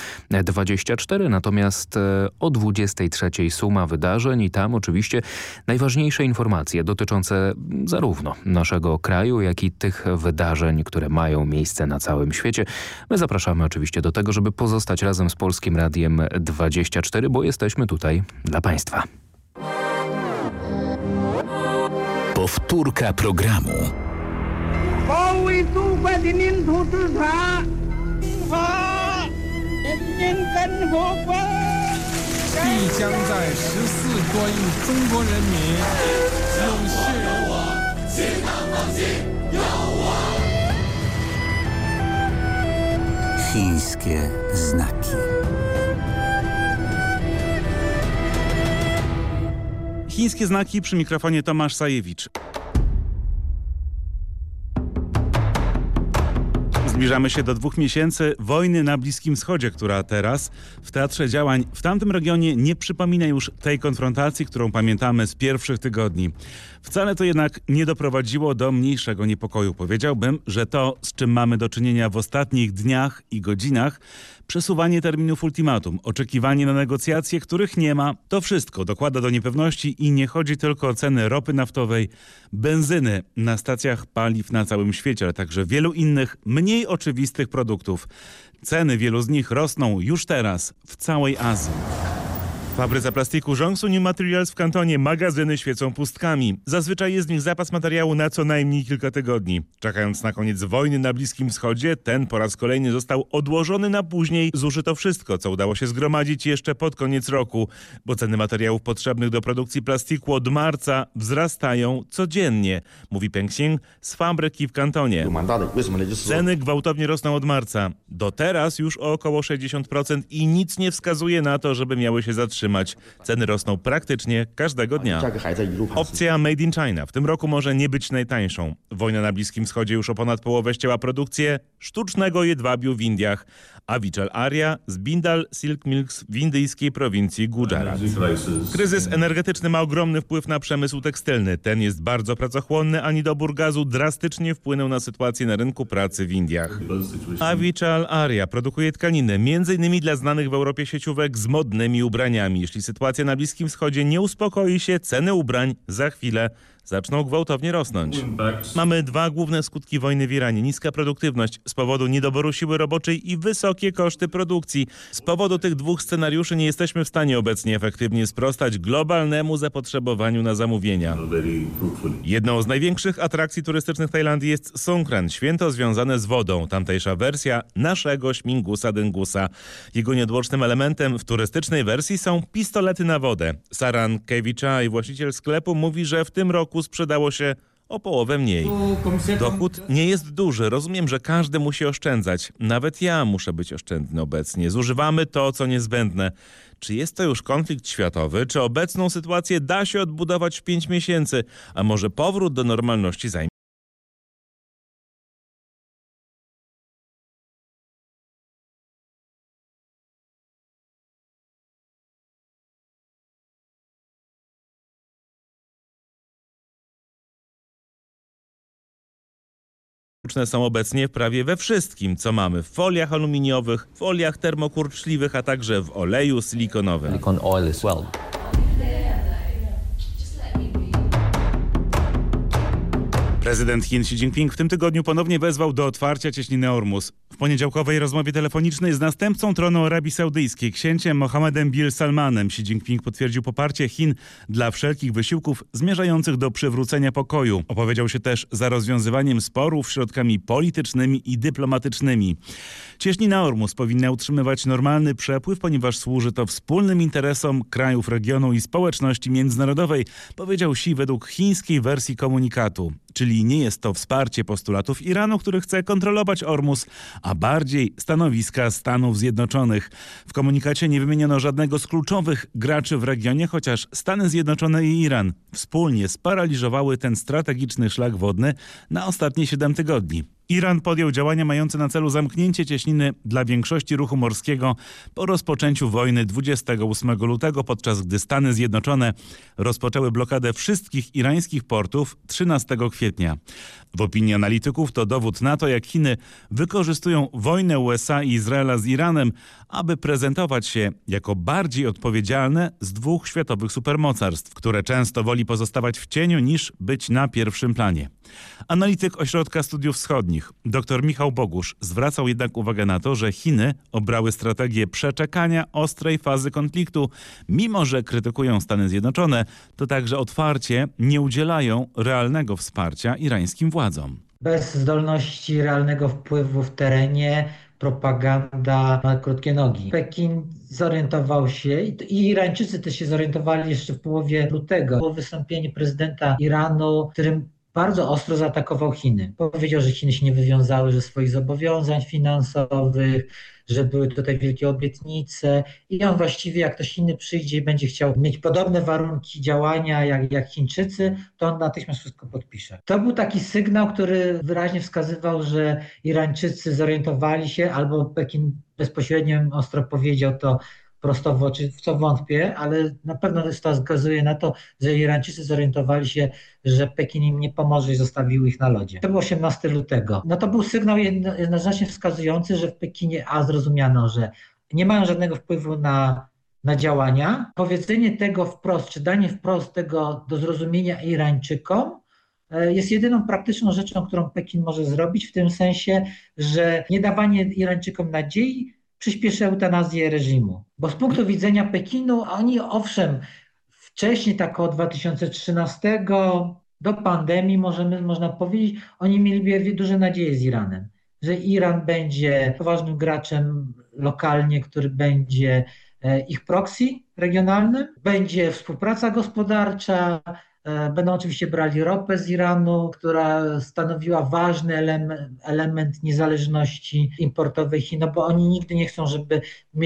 24. Natomiast e, o 23 suma wydarzeń i tam oczywiście najważniejsze informacje dotyczące zarówno naszego kraju, jak i tych wydarzeń, które mają miejsce na całym świecie. My zapraszamy oczywiście do tego, żeby pozostać razem z Polskim Radiem 24, bo jesteśmy tutaj dla Państwa. Powtórka programu. Woły tu badmintu tu dwa. 必将在十四多亿中国人民用血肉。Chińskie znaki. Chińskie znaki przy mikrofonie Tomasz Sajewicz. Zbliżamy się do dwóch miesięcy wojny na Bliskim Wschodzie, która teraz w teatrze działań w tamtym regionie nie przypomina już tej konfrontacji, którą pamiętamy z pierwszych tygodni. Wcale to jednak nie doprowadziło do mniejszego niepokoju. Powiedziałbym, że to, z czym mamy do czynienia w ostatnich dniach i godzinach, przesuwanie terminów ultimatum, oczekiwanie na negocjacje, których nie ma, to wszystko dokłada do niepewności i nie chodzi tylko o ceny ropy naftowej, benzyny na stacjach paliw na całym świecie, ale także wielu innych, mniej oczywistych produktów. Ceny wielu z nich rosną już teraz w całej Azji fabryce plastiku New Materials w kantonie magazyny świecą pustkami. Zazwyczaj jest w nich zapas materiału na co najmniej kilka tygodni. Czekając na koniec wojny na Bliskim Wschodzie, ten po raz kolejny został odłożony na później. Zużyto wszystko, co udało się zgromadzić jeszcze pod koniec roku, bo ceny materiałów potrzebnych do produkcji plastiku od marca wzrastają codziennie, mówi Peng Xing z fabryki w kantonie. Ceny gwałtownie rosną od marca. Do teraz już o około 60% i nic nie wskazuje na to, żeby miały się zatrzymać utrzymać. Ceny rosną praktycznie każdego dnia. Opcja Made in China w tym roku może nie być najtańszą. Wojna na Bliskim Wschodzie już o ponad połowę ścięła produkcję sztucznego jedwabiu w Indiach, a Vichal Arya z Bindal Silk Milks w indyjskiej prowincji Gujarat. Kryzys energetyczny ma ogromny wpływ na przemysł tekstylny. Ten jest bardzo pracochłonny, a niedobór gazu drastycznie wpłynął na sytuację na rynku pracy w Indiach. A Vichal Arya produkuje tkaniny, m.in. dla znanych w Europie sieciówek z modnymi ubraniami. Jeśli sytuacja na Bliskim Wschodzie nie uspokoi się, ceny ubrań za chwilę zaczną gwałtownie rosnąć. Mamy dwa główne skutki wojny w Iranie. Niska produktywność z powodu niedoboru siły roboczej i wysokie koszty produkcji. Z powodu tych dwóch scenariuszy nie jesteśmy w stanie obecnie efektywnie sprostać globalnemu zapotrzebowaniu na zamówienia. Jedną z największych atrakcji turystycznych Tajlandii jest Songkran, święto związane z wodą. Tamtejsza wersja naszego śmingusa dyngusa. Jego nieodłącznym elementem w turystycznej wersji są pistolety na wodę. Saran i właściciel sklepu, mówi, że w tym roku roku sprzedało się o połowę mniej. Dochód nie jest duży. Rozumiem, że każdy musi oszczędzać. Nawet ja muszę być oszczędny obecnie. Zużywamy to, co niezbędne. Czy jest to już konflikt światowy? Czy obecną sytuację da się odbudować w pięć miesięcy? A może powrót do normalności zajmie są obecnie prawie we wszystkim, co mamy w foliach aluminiowych, foliach termokurczliwych, a także w oleju silikonowym. Prezydent Chin Xi Jinping w tym tygodniu ponownie wezwał do otwarcia cieśniny Ormus. W poniedziałkowej rozmowie telefonicznej z następcą tronu Arabii Saudyjskiej, księciem Mohammedem Bil Salmanem, Xi Jinping potwierdził poparcie Chin dla wszelkich wysiłków zmierzających do przywrócenia pokoju. Opowiedział się też za rozwiązywaniem sporów środkami politycznymi i dyplomatycznymi. Cieśnina Ormus powinna utrzymywać normalny przepływ, ponieważ służy to wspólnym interesom krajów regionu i społeczności międzynarodowej, powiedział Xi według chińskiej wersji komunikatu. czyli nie jest to wsparcie postulatów Iranu, który chce kontrolować Ormus, a bardziej stanowiska Stanów Zjednoczonych. W komunikacie nie wymieniono żadnego z kluczowych graczy w regionie, chociaż Stany Zjednoczone i Iran wspólnie sparaliżowały ten strategiczny szlak wodny na ostatnie 7 tygodni. Iran podjął działania mające na celu zamknięcie cieśniny dla większości ruchu morskiego po rozpoczęciu wojny 28 lutego, podczas gdy Stany Zjednoczone rozpoczęły blokadę wszystkich irańskich portów 13 kwietnia. W opinii analityków to dowód na to, jak Chiny wykorzystują wojnę USA i Izraela z Iranem, aby prezentować się jako bardziej odpowiedzialne z dwóch światowych supermocarstw, które często woli pozostawać w cieniu niż być na pierwszym planie. Analityk Ośrodka Studiów Wschodnich, dr Michał Bogusz, zwracał jednak uwagę na to, że Chiny obrały strategię przeczekania ostrej fazy konfliktu, mimo że krytykują Stany Zjednoczone, to także otwarcie nie udzielają realnego wsparcia irańskim władzom. Bez zdolności realnego wpływu w terenie propaganda ma krótkie nogi. Pekin zorientował się i Irańczycy też się zorientowali jeszcze w połowie lutego. Było wystąpienie prezydenta Iranu, którym bardzo ostro zaatakował Chiny. Powiedział, że Chiny się nie wywiązały ze swoich zobowiązań finansowych, że były tutaj wielkie obietnice i on właściwie jak ktoś inny przyjdzie i będzie chciał mieć podobne warunki działania jak, jak Chińczycy, to on natychmiast wszystko podpisze. To był taki sygnał, który wyraźnie wskazywał, że Irańczycy zorientowali się albo Pekin bezpośrednio ostro powiedział to prosto w oczy, w co wątpię, ale na pewno to wskazuje na to, że Irańczycy zorientowali się, że Pekin im nie pomoże i zostawił ich na lodzie. To był 18 lutego. No to był sygnał jednoznacznie wskazujący, że w Pekinie A zrozumiano, że nie mają żadnego wpływu na, na działania. Powiedzenie tego wprost, czy danie wprost tego do zrozumienia Irańczykom, e, jest jedyną praktyczną rzeczą, którą Pekin może zrobić, w tym sensie, że nie dawanie Irańczykom nadziei przyspieszy eutanazję reżimu. Bo z punktu widzenia Pekinu, oni owszem, wcześniej, tak od 2013 do pandemii, możemy, można powiedzieć, oni mieli duże nadzieje z Iranem, że Iran będzie poważnym graczem lokalnie, który będzie e, ich proxy regionalnym, będzie współpraca gospodarcza, będą oczywiście brali ropę z Iranu, która stanowiła ważny element, niezależności importowej Chin, no bo oni nigdy nie chcą, żeby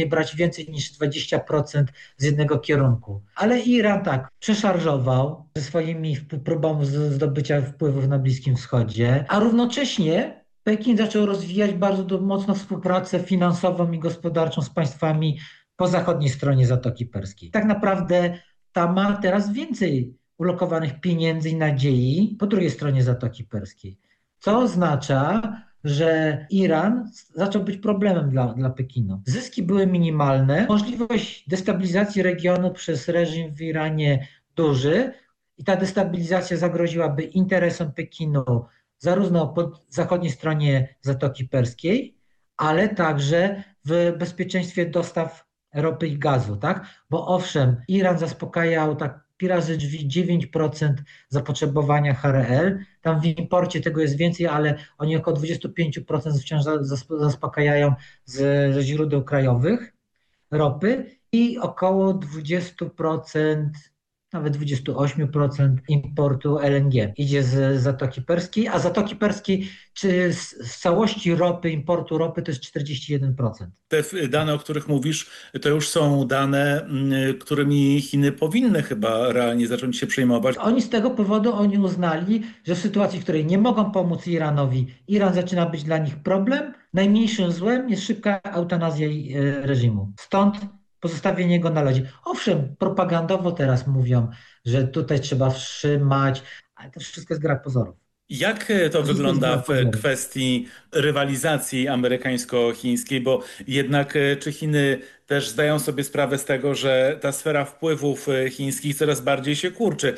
brać więcej niż 20% z jednego kierunku. Ale Iran tak, przeszarżował ze swoimi próbami zdobycia wpływów na Bliskim Wschodzie, a równocześnie Pekin zaczął rozwijać bardzo mocno współpracę finansową i gospodarczą z państwami po zachodniej stronie Zatoki Perskiej. Tak naprawdę ta ma teraz więcej ulokowanych pieniędzy i nadziei po drugiej stronie Zatoki Perskiej. Co oznacza, że Iran zaczął być problemem dla, dla Pekinu. Zyski były minimalne, możliwość destabilizacji regionu przez reżim w Iranie duży i ta destabilizacja zagroziłaby interesom Pekinu zarówno po zachodniej stronie Zatoki Perskiej, ale także w bezpieczeństwie dostaw ropy i gazu, tak? Bo owszem, Iran zaspokajał tak pi razy drzwi 9% zapotrzebowania HRL. Tam w imporcie tego jest więcej, ale oni około 25% wciąż zaspokajają ze źródeł krajowych ropy i około 20% nawet 28% importu LNG idzie z Zatoki Perskiej, a Zatoki Perskiej czy z, z, całości ropy, importu ropy to jest 41%. Te dane, o których mówisz, to już są dane, mm, którymi Chiny powinny chyba realnie zacząć się przejmować. Oni z tego powodu oni uznali, że w sytuacji, w której nie mogą pomóc Iranowi, Iran zaczyna być dla nich problem, najmniejszym złem jest szybka eutanazja e, reżimu. Stąd pozostawienie go na lodzie. Owszem, propagandowo teraz mówią, że tutaj trzeba wstrzymać, ale to wszystko jest gra pozorów. Jak e, to wygląda w kwestii rywalizacji amerykańsko-chińskiej, bo jednak e, czy Chiny też zdają sobie sprawę z tego, że ta sfera wpływów e, chińskich coraz bardziej się kurczy.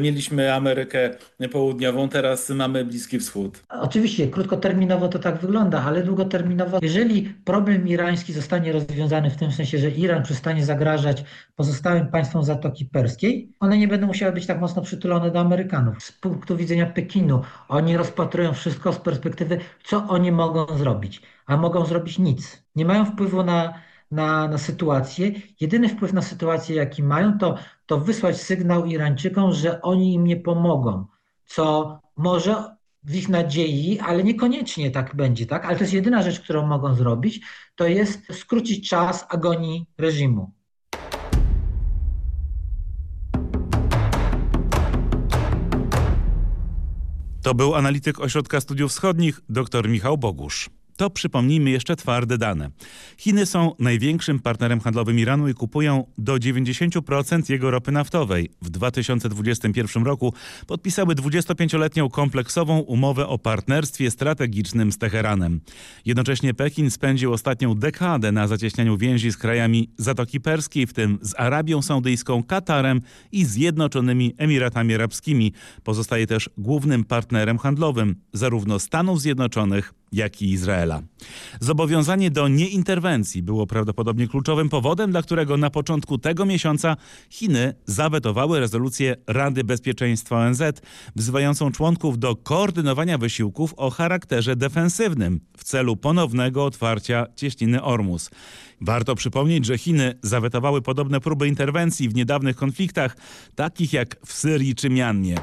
Mieliśmy Amerykę Południową, teraz mamy Bliski Wschód. Oczywiście, krótkoterminowo to tak wygląda, ale długoterminowo, jeżeli problem irański zostanie rozwiązany w tym sensie, że Iran przestanie zagrażać pozostałym państwom Zatoki Perskiej, one nie będą musiały być tak mocno przytulone do Amerykanów. Z punktu widzenia Pekinu, oni rozpatrują wszystko z perspektywy, co oni mogą zrobić, a mogą zrobić nic. Nie mają wpływu na na, na sytuację. Jedyny wpływ na sytuację, jaki mają, to, to wysłać sygnał Irańczykom, że oni im nie pomogą. co może w ich nadziei, ale niekoniecznie tak będzie, tak? Ale to jest jedyna rzecz, którą mogą zrobić, to jest skrócić czas agonii reżimu. To był analityk Ośrodka Studiów Wschodnich dr Michał Bogusz. To przypomnijmy jeszcze twarde dane. Chiny są największym partnerem handlowym Iranu i kupują do 90% jego ropy naftowej. W 2021 roku podpisały 25-letnią kompleksową umowę o partnerstwie strategicznym z Teheranem. Jednocześnie Pekin spędził ostatnią dekadę na zacieśnianiu więzi z krajami Zatoki Perskiej, w tym z Arabią Saudyjską, Katarem i Zjednoczonymi Emiratami Arabskimi. Pozostaje też głównym partnerem handlowym zarówno Stanów Zjednoczonych, jak i Izraela. Zobowiązanie do nieinterwencji było prawdopodobnie kluczowym powodem, dla którego na początku tego miesiąca Chiny zawetowały rezolucję Rady Bezpieczeństwa ONZ wzywającą członków do koordynowania wysiłków o charakterze defensywnym w celu ponownego otwarcia cieśniny Ormus. Warto przypomnieć, że Chiny zawetowały podobne próby interwencji w niedawnych konfliktach, takich jak w Syrii czy Miannie.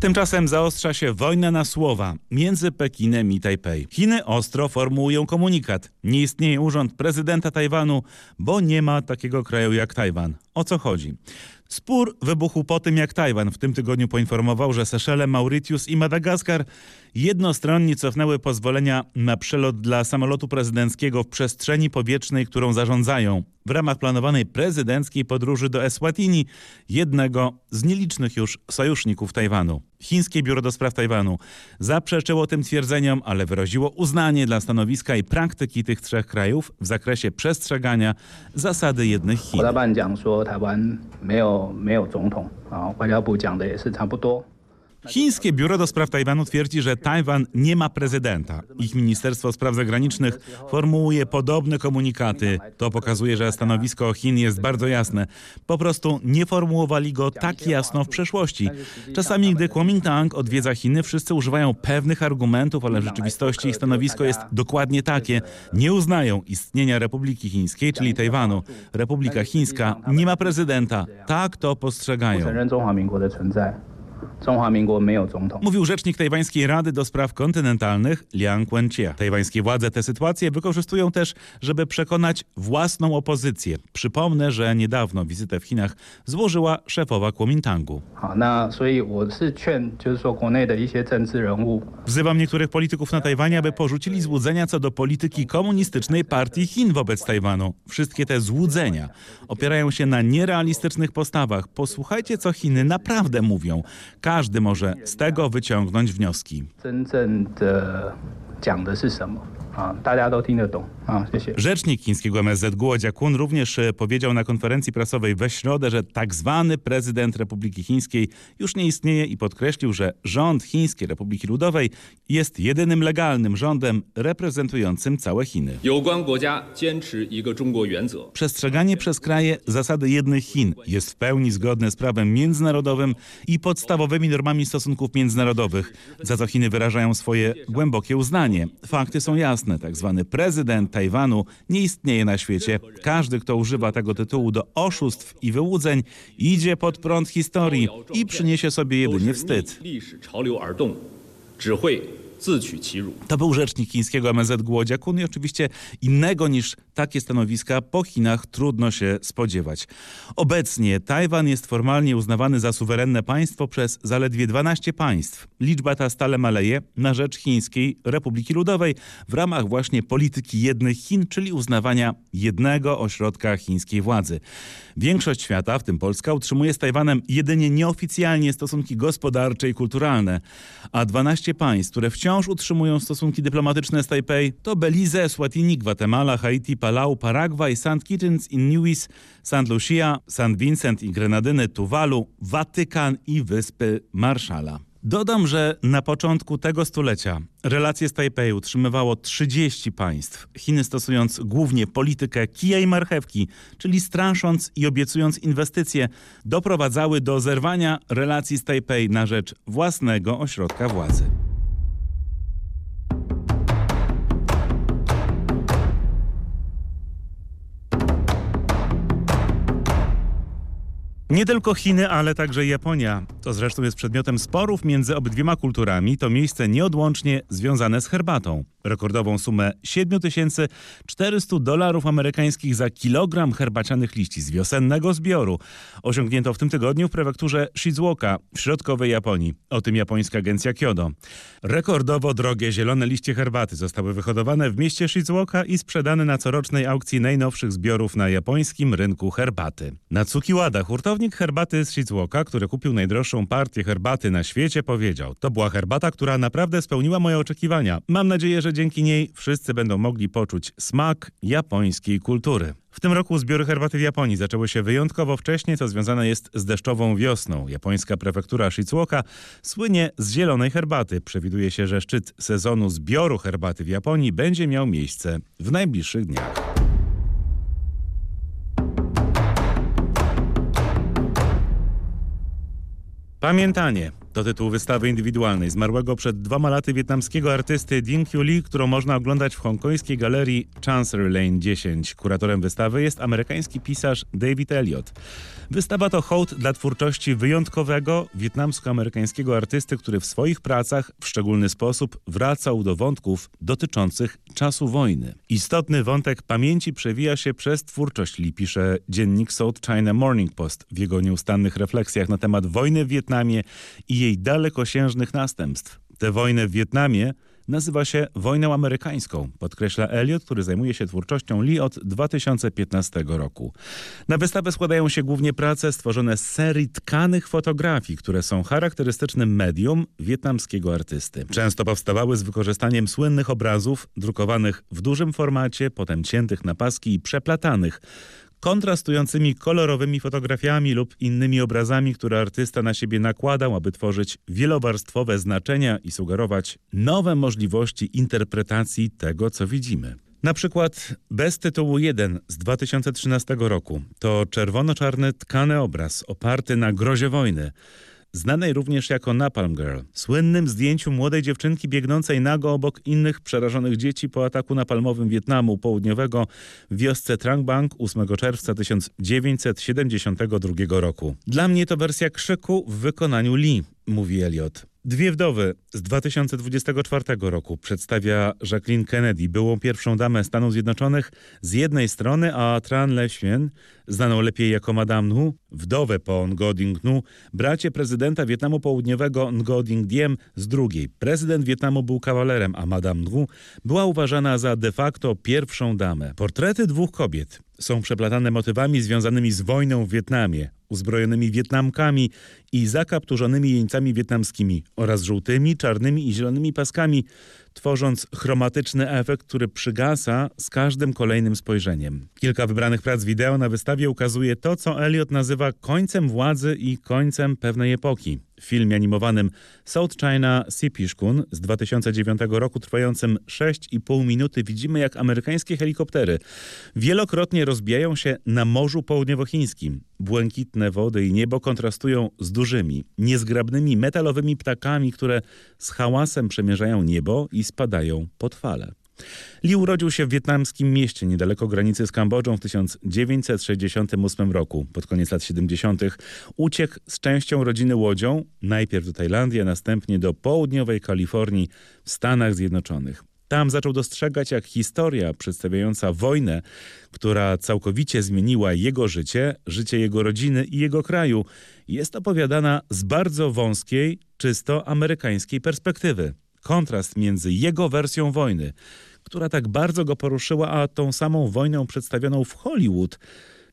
Tymczasem zaostrza się wojna na słowa między Pekinem i Tajpej. Chiny ostro formułują komunikat. Nie istnieje urząd prezydenta Tajwanu, bo nie ma takiego kraju jak Tajwan. O co chodzi? Spór wybuchł po tym, jak Tajwan w tym tygodniu poinformował, że Seszele, Mauritius i Madagaskar jednostronnie cofnęły pozwolenia na przelot dla samolotu prezydenckiego w przestrzeni powietrznej, którą zarządzają w ramach planowanej prezydenckiej podróży do Eswatini, jednego z nielicznych już sojuszników Tajwanu. Chińskie Biuro do Spraw Tajwanu zaprzeczyło tym twierdzeniom, ale wyraziło uznanie dla stanowiska i praktyki tych trzech krajów w zakresie przestrzegania zasady jednych Chin. 没有总统啊，外交部讲的也是差不多。Chińskie Biuro do Spraw Tajwanu twierdzi, że Tajwan nie ma prezydenta. Ich Ministerstwo Spraw Zagranicznych formułuje podobne komunikaty. To pokazuje, że stanowisko Chin jest bardzo jasne. Po prostu nie formułowali go tak jasno w przeszłości. Czasami, gdy Kuomintang odwiedza Chiny, wszyscy używają pewnych argumentów, ale w rzeczywistości ich stanowisko jest dokładnie takie. Nie uznają istnienia Republiki Chińskiej, czyli Tajwanu. Republika Chińska nie ma prezydenta. Tak to postrzegają. Mówił rzecznik tajwańskiej Rady do Spraw Kontynentalnych Liang Wenjie. Tajwańskie władze tę sytuację wykorzystują też, żeby przekonać własną opozycję. Przypomnę, że niedawno wizytę w Chinach złożyła szefowa Kuomintangu. Wzywam niektórych polityków na Tajwanie, aby porzucili złudzenia co do polityki komunistycznej partii Chin wobec Tajwanu. Wszystkie te złudzenia opierają się na nierealistycznych postawach. Posłuchajcie, co Chiny naprawdę mówią. Każdy może z tego wyciągnąć wnioski. Rzecznik chińskiego MSZ Guo Jiakun również e, powiedział na konferencji prasowej we środę, że tak zwany prezydent Republiki Chińskiej już nie istnieje i podkreślił, że rząd Chińskiej Republiki Ludowej jest jedynym legalnym rządem reprezentującym całe Chiny. Przestrzeganie przez kraje zasady jednych Chin jest w pełni zgodne z prawem międzynarodowym i podstawowymi normami stosunków międzynarodowych, za co Chiny wyrażają swoje głębokie uznanie. Fakty są jasne, tak zwany prezydent Tajwanu nie istnieje na świecie. Każdy, kto używa tego tytułu do oszustw i wyłudzeń, idzie pod prąd historii i przyniesie sobie jedynie wstyd. To był rzecznik chińskiego MSZ Głodziakun i oczywiście innego niż takie stanowiska po Chinach trudno się spodziewać. Obecnie Tajwan jest formalnie uznawany za suwerenne państwo przez zaledwie 12 państw. Liczba ta stale maleje na rzecz Chińskiej Republiki Ludowej w ramach właśnie polityki jednych Chin, czyli uznawania jednego ośrodka chińskiej władzy. Większość świata, w tym Polska, utrzymuje z Tajwanem jedynie nieoficjalnie stosunki gospodarcze i kulturalne, a 12 państw, które wciąż utrzymują stosunki dyplomatyczne z Tajpej to Belize, Eswatini, Gwatemala, Haiti, Palau, Paragwaj, St. Kitts i Nevis, St. Lucia, St. Vincent i Grenadyny, Tuwalu, Watykan i Wyspy Marszala. Dodam, że na początku tego stulecia relacje z Tajpej utrzymywało 30 państw. Chiny stosując głównie politykę kija i marchewki, czyli strasząc i obiecując inwestycje, doprowadzały do zerwania relacji z Tajpej na rzecz własnego ośrodka władzy. Nie tylko Chiny, ale także Japonia. To zresztą jest przedmiotem sporów między obydwiema kulturami. To miejsce nieodłącznie związane z herbatą. Rekordową sumę 7400 dolarów amerykańskich za kilogram herbacianych liści z wiosennego zbioru osiągnięto w tym tygodniu w prefekturze Shizuoka w środkowej Japonii. O tym japońska agencja Kyodo. Rekordowo drogie zielone liście herbaty zostały wyhodowane w mieście Shizuoka i sprzedane na corocznej aukcji najnowszych zbiorów na japońskim rynku herbaty. Na Tsukiwada, hurtownik herbaty z Shizuoka, który kupił najdroższą partię herbaty na świecie, powiedział: To była herbata, która naprawdę spełniła moje oczekiwania. Mam nadzieję, że dzięki niej wszyscy będą mogli poczuć smak japońskiej kultury. W tym roku zbiory herbaty w Japonii zaczęły się wyjątkowo wcześnie, co związane jest z deszczową wiosną. Japońska prefektura Shizuoka słynie z zielonej herbaty. Przewiduje się, że szczyt sezonu zbioru herbaty w Japonii będzie miał miejsce w najbliższych dniach. Pamiętanie to tytuł wystawy indywidualnej zmarłego przed dwoma laty wietnamskiego artysty Ding Hu Lee, którą można oglądać w hongkońskiej galerii Chancery Lane 10. Kuratorem wystawy jest amerykański pisarz David Elliott. Wystawa to hołd dla twórczości wyjątkowego wietnamsko-amerykańskiego artysty, który w swoich pracach w szczególny sposób wracał do wątków dotyczących czasu wojny. Istotny wątek pamięci przewija się przez twórczość Lee, pisze dziennik South China Morning Post w jego nieustannych refleksjach na temat wojny w Wietnamie i jej dalekosiężnych następstw. Tę wojnę w Wietnamie nazywa się wojną amerykańską, podkreśla Elliot, który zajmuje się twórczością Lee od 2015 roku. Na wystawę składają się głównie prace stworzone z serii tkanych fotografii, które są charakterystycznym medium wietnamskiego artysty. Często powstawały z wykorzystaniem słynnych obrazów, drukowanych w dużym formacie, potem ciętych na paski i przeplatanych, kontrastującymi kolorowymi fotografiami lub innymi obrazami, które artysta na siebie nakładał, aby tworzyć wielowarstwowe znaczenia i sugerować nowe możliwości interpretacji tego, co widzimy. Na przykład bez tytułu 1 z 2013 roku to czerwono-czarny tkany obraz oparty na grozie wojny znanej również jako Napalm Girl. Słynnym zdjęciu młodej dziewczynki biegnącej nago obok innych przerażonych dzieci po ataku napalmowym Wietnamu Południowego w wiosce Trang Bang 8 czerwca 1972 roku. Dla mnie to wersja krzyku w wykonaniu Lee, mówi Elliot. Dwie wdowy z 2024 roku przedstawia Jacqueline Kennedy, byłą pierwszą damę Stanów Zjednoczonych z jednej strony, a Tran Le Xuyen, znaną lepiej jako Madame Nhu, wdowę po Ngo Dinh Nhu, bracie prezydenta Wietnamu Południowego Ngo Dinh Diem z drugiej. Prezydent Wietnamu był kawalerem, a Madame Nhu była uważana za de facto pierwszą damę. Portrety dwóch kobiet są przeplatane motywami związanymi z wojną w Wietnamie, uzbrojonymi Wietnamkami i zakapturzonymi jeńcami wietnamskimi oraz żółtymi, czarnymi i zielonymi paskami, tworząc chromatyczny efekt, który przygasa z każdym kolejnym spojrzeniem. Kilka wybranych prac wideo na wystawie ukazuje to, co Elliot nazywa końcem władzy i końcem pewnej epoki. W filmie animowanym South China Sipishkun z 2009 roku trwającym 6,5 minuty widzimy jak amerykańskie helikoptery wielokrotnie rozbijają się na Morzu Południowochińskim. Błękitne wody i niebo kontrastują z dużymi, niezgrabnymi metalowymi ptakami, które z hałasem przemierzają niebo i spadają pod fale. Lee urodził się w wietnamskim mieście niedaleko granicy z Kambodżą w 1968 roku. Pod koniec lat 70. uciekł z częścią rodziny łodzią, najpierw do Tajlandii, a następnie do południowej Kalifornii w Stanach Zjednoczonych. Tam zaczął dostrzegać, jak historia przedstawiająca wojnę, która całkowicie zmieniła jego życie, życie jego rodziny i jego kraju, jest opowiadana z bardzo wąskiej, czysto amerykańskiej perspektywy. Kontrast między jego wersją wojny, która tak bardzo go poruszyła, a tą samą wojną przedstawioną w Hollywood,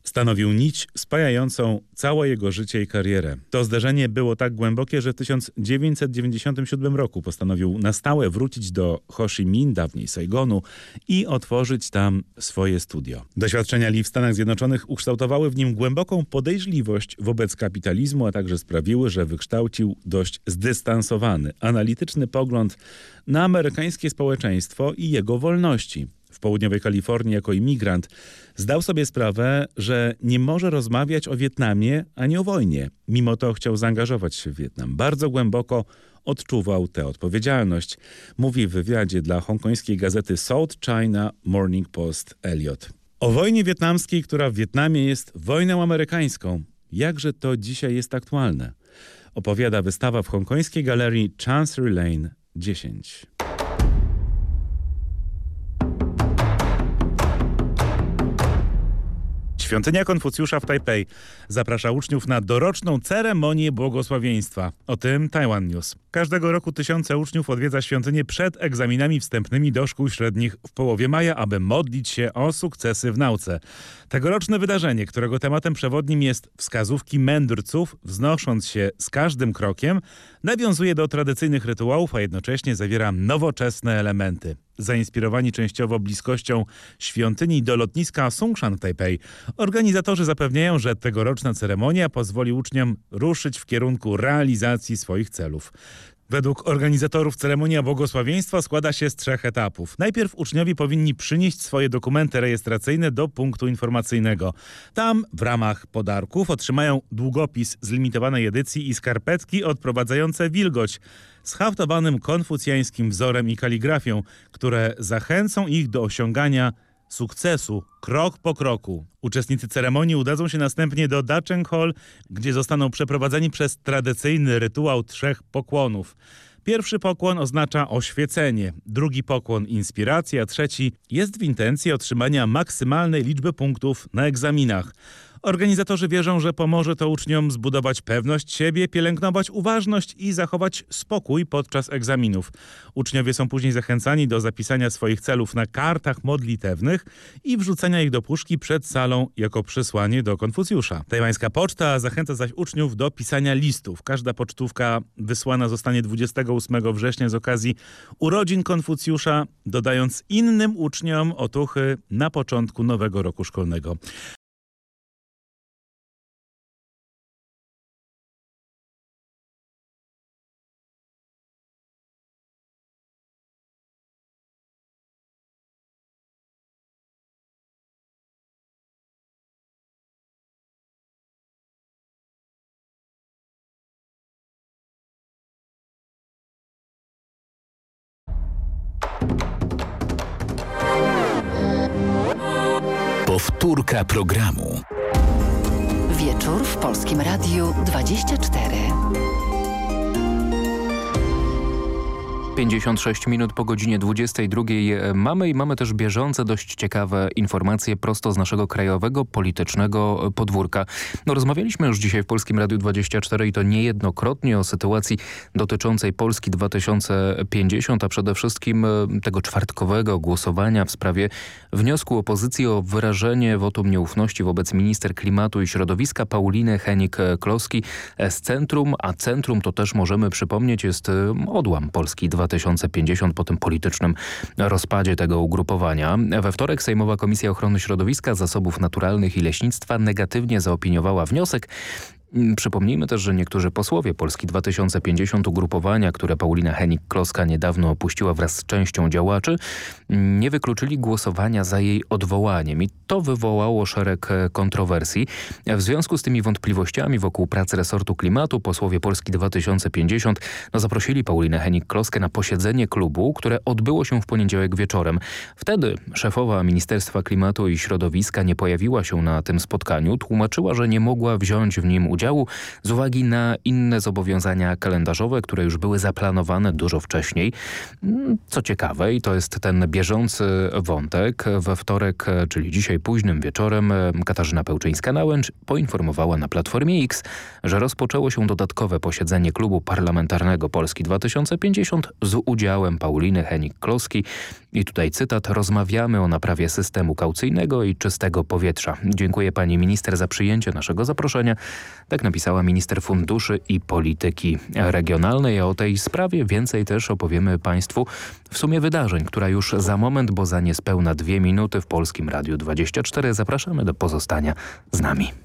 stanowił nić spajającą całe jego życie i karierę. To zdarzenie było tak głębokie, że w 1997 roku postanowił na stałe wrócić do Ho Chi Minh, dawniej Saigonu, i otworzyć tam swoje studio. Doświadczenia Lee w Stanach Zjednoczonych ukształtowały w nim głęboką podejrzliwość wobec kapitalizmu, a także sprawiły, że wykształcił dość zdystansowany, analityczny pogląd na amerykańskie społeczeństwo i jego wolności w południowej Kalifornii jako imigrant, zdał sobie sprawę, że nie może rozmawiać o Wietnamie ani o wojnie. Mimo to chciał zaangażować się w Wietnam. Bardzo głęboko odczuwał tę odpowiedzialność, mówi w wywiadzie dla hongkońskiej gazety South China Morning Post Elliot. O wojnie wietnamskiej, która w Wietnamie jest wojną amerykańską, jakże to dzisiaj jest aktualne. Opowiada wystawa w hongkońskiej galerii Chancery Lane 10. Świątynia Konfucjusza w Tajpej zaprasza uczniów na doroczną ceremonię błogosławieństwa. O tym Taiwan News. Każdego roku tysiące uczniów odwiedza świątynię przed egzaminami wstępnymi do szkół średnich w połowie maja, aby modlić się o sukcesy w nauce. Tegoroczne wydarzenie, którego tematem przewodnim jest wskazówki mędrców, wznosząc się z każdym krokiem, nawiązuje do tradycyjnych rytuałów, a jednocześnie zawiera nowoczesne elementy. Zainspirowani częściowo bliskością świątyni do lotniska Songshan w Tajpej, organizatorzy zapewniają, że tegoroczna ceremonia pozwoli uczniom ruszyć w kierunku realizacji swoich celów. Według organizatorów ceremonia błogosławieństwa składa się z trzech etapów. Najpierw uczniowie powinni przynieść swoje dokumenty rejestracyjne do punktu informacyjnego. Tam w ramach podarków otrzymają długopis z limitowanej edycji i skarpetki odprowadzające wilgoć z haftowanym konfucjańskim wzorem i kaligrafią, które zachęcą ich do osiągania sukcesu krok po kroku. Uczestnicy ceremonii udadzą się następnie do Dacheng Hall, gdzie zostaną przeprowadzeni przez tradycyjny rytuał trzech pokłonów. Pierwszy pokłon oznacza oświecenie, drugi pokłon inspiracja, trzeci jest w intencji otrzymania maksymalnej liczby punktów na egzaminach. Organizatorzy wierzą, że pomoże to uczniom zbudować pewność siebie, pielęgnować uważność i zachować spokój podczas egzaminów. Uczniowie są później zachęcani do zapisania swoich celów na kartach modlitewnych i wrzucenia ich do puszki przed salą jako przesłanie do Konfucjusza. Tajwańska poczta zachęca zaś uczniów do pisania listów. Każda pocztówka wysłana zostanie 28 września z okazji urodzin Konfucjusza, dodając innym uczniom otuchy na początku nowego roku szkolnego. Powtórka programu. Wieczór w Polskim Radiu 24. 56 minut po godzinie 22 mamy i mamy też bieżące, dość ciekawe informacje prosto z naszego krajowego politycznego podwórka. No, rozmawialiśmy już dzisiaj w Polskim Radiu 24 i to niejednokrotnie o sytuacji dotyczącej Polski 2050, a przede wszystkim tego czwartkowego głosowania w sprawie wniosku opozycji o wyrażenie wotum nieufności wobec minister klimatu i środowiska Pauliny Henik-Kloski z Centrum, a Centrum to też możemy przypomnieć jest odłam Polski 2050. 2050 po tym politycznym rozpadzie tego ugrupowania. We wtorek Sejmowa Komisja Ochrony Środowiska, Zasobów Naturalnych i Leśnictwa negatywnie zaopiniowała wniosek przypomnijmy też, że niektórzy posłowie Polski 2050 ugrupowania, które Paulina Henik-Kloska niedawno opuściła wraz z częścią działaczy, mm, nie wykluczyli głosowania za jej odwołaniem i to wywołało szereg e, kontrowersji. W związku z tymi wątpliwościami wokół pracy resortu klimatu posłowie Polski 2050 no, zaprosili Paulinę Henik-Kloskę na posiedzenie klubu, które odbyło się w poniedziałek wieczorem. Wtedy szefowa Ministerstwa Klimatu i Środowiska nie pojawiła się na tym spotkaniu, tłumaczyła, że nie mogła wziąć w nim udziału udziału z uwagi na inne zobowiązania kalendarzowe, które już były zaplanowane dużo wcześniej. Mm, co ciekawe i to jest ten bieżący wątek. We wtorek, czyli dzisiaj późnym wieczorem Katarzyna Pełczyńska-Nałęcz poinformowała na Platformie X, że rozpoczęło się dodatkowe posiedzenie klubu parlamentarnego Polski 2050 z udziałem Pauliny Henik-Kloski. I tutaj cytat, rozmawiamy o naprawie systemu kaucyjnego i czystego powietrza. Dziękuję pani minister za przyjęcie naszego zaproszenia. Tak napisała minister funduszy i polityki regionalnej. A o tej sprawie więcej też opowiemy Państwu w sumie wydarzeń, która już za moment, bo za niespełna dwie minuty w Polskim Radiu 24 zapraszamy do pozostania z nami.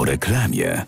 po reklamie.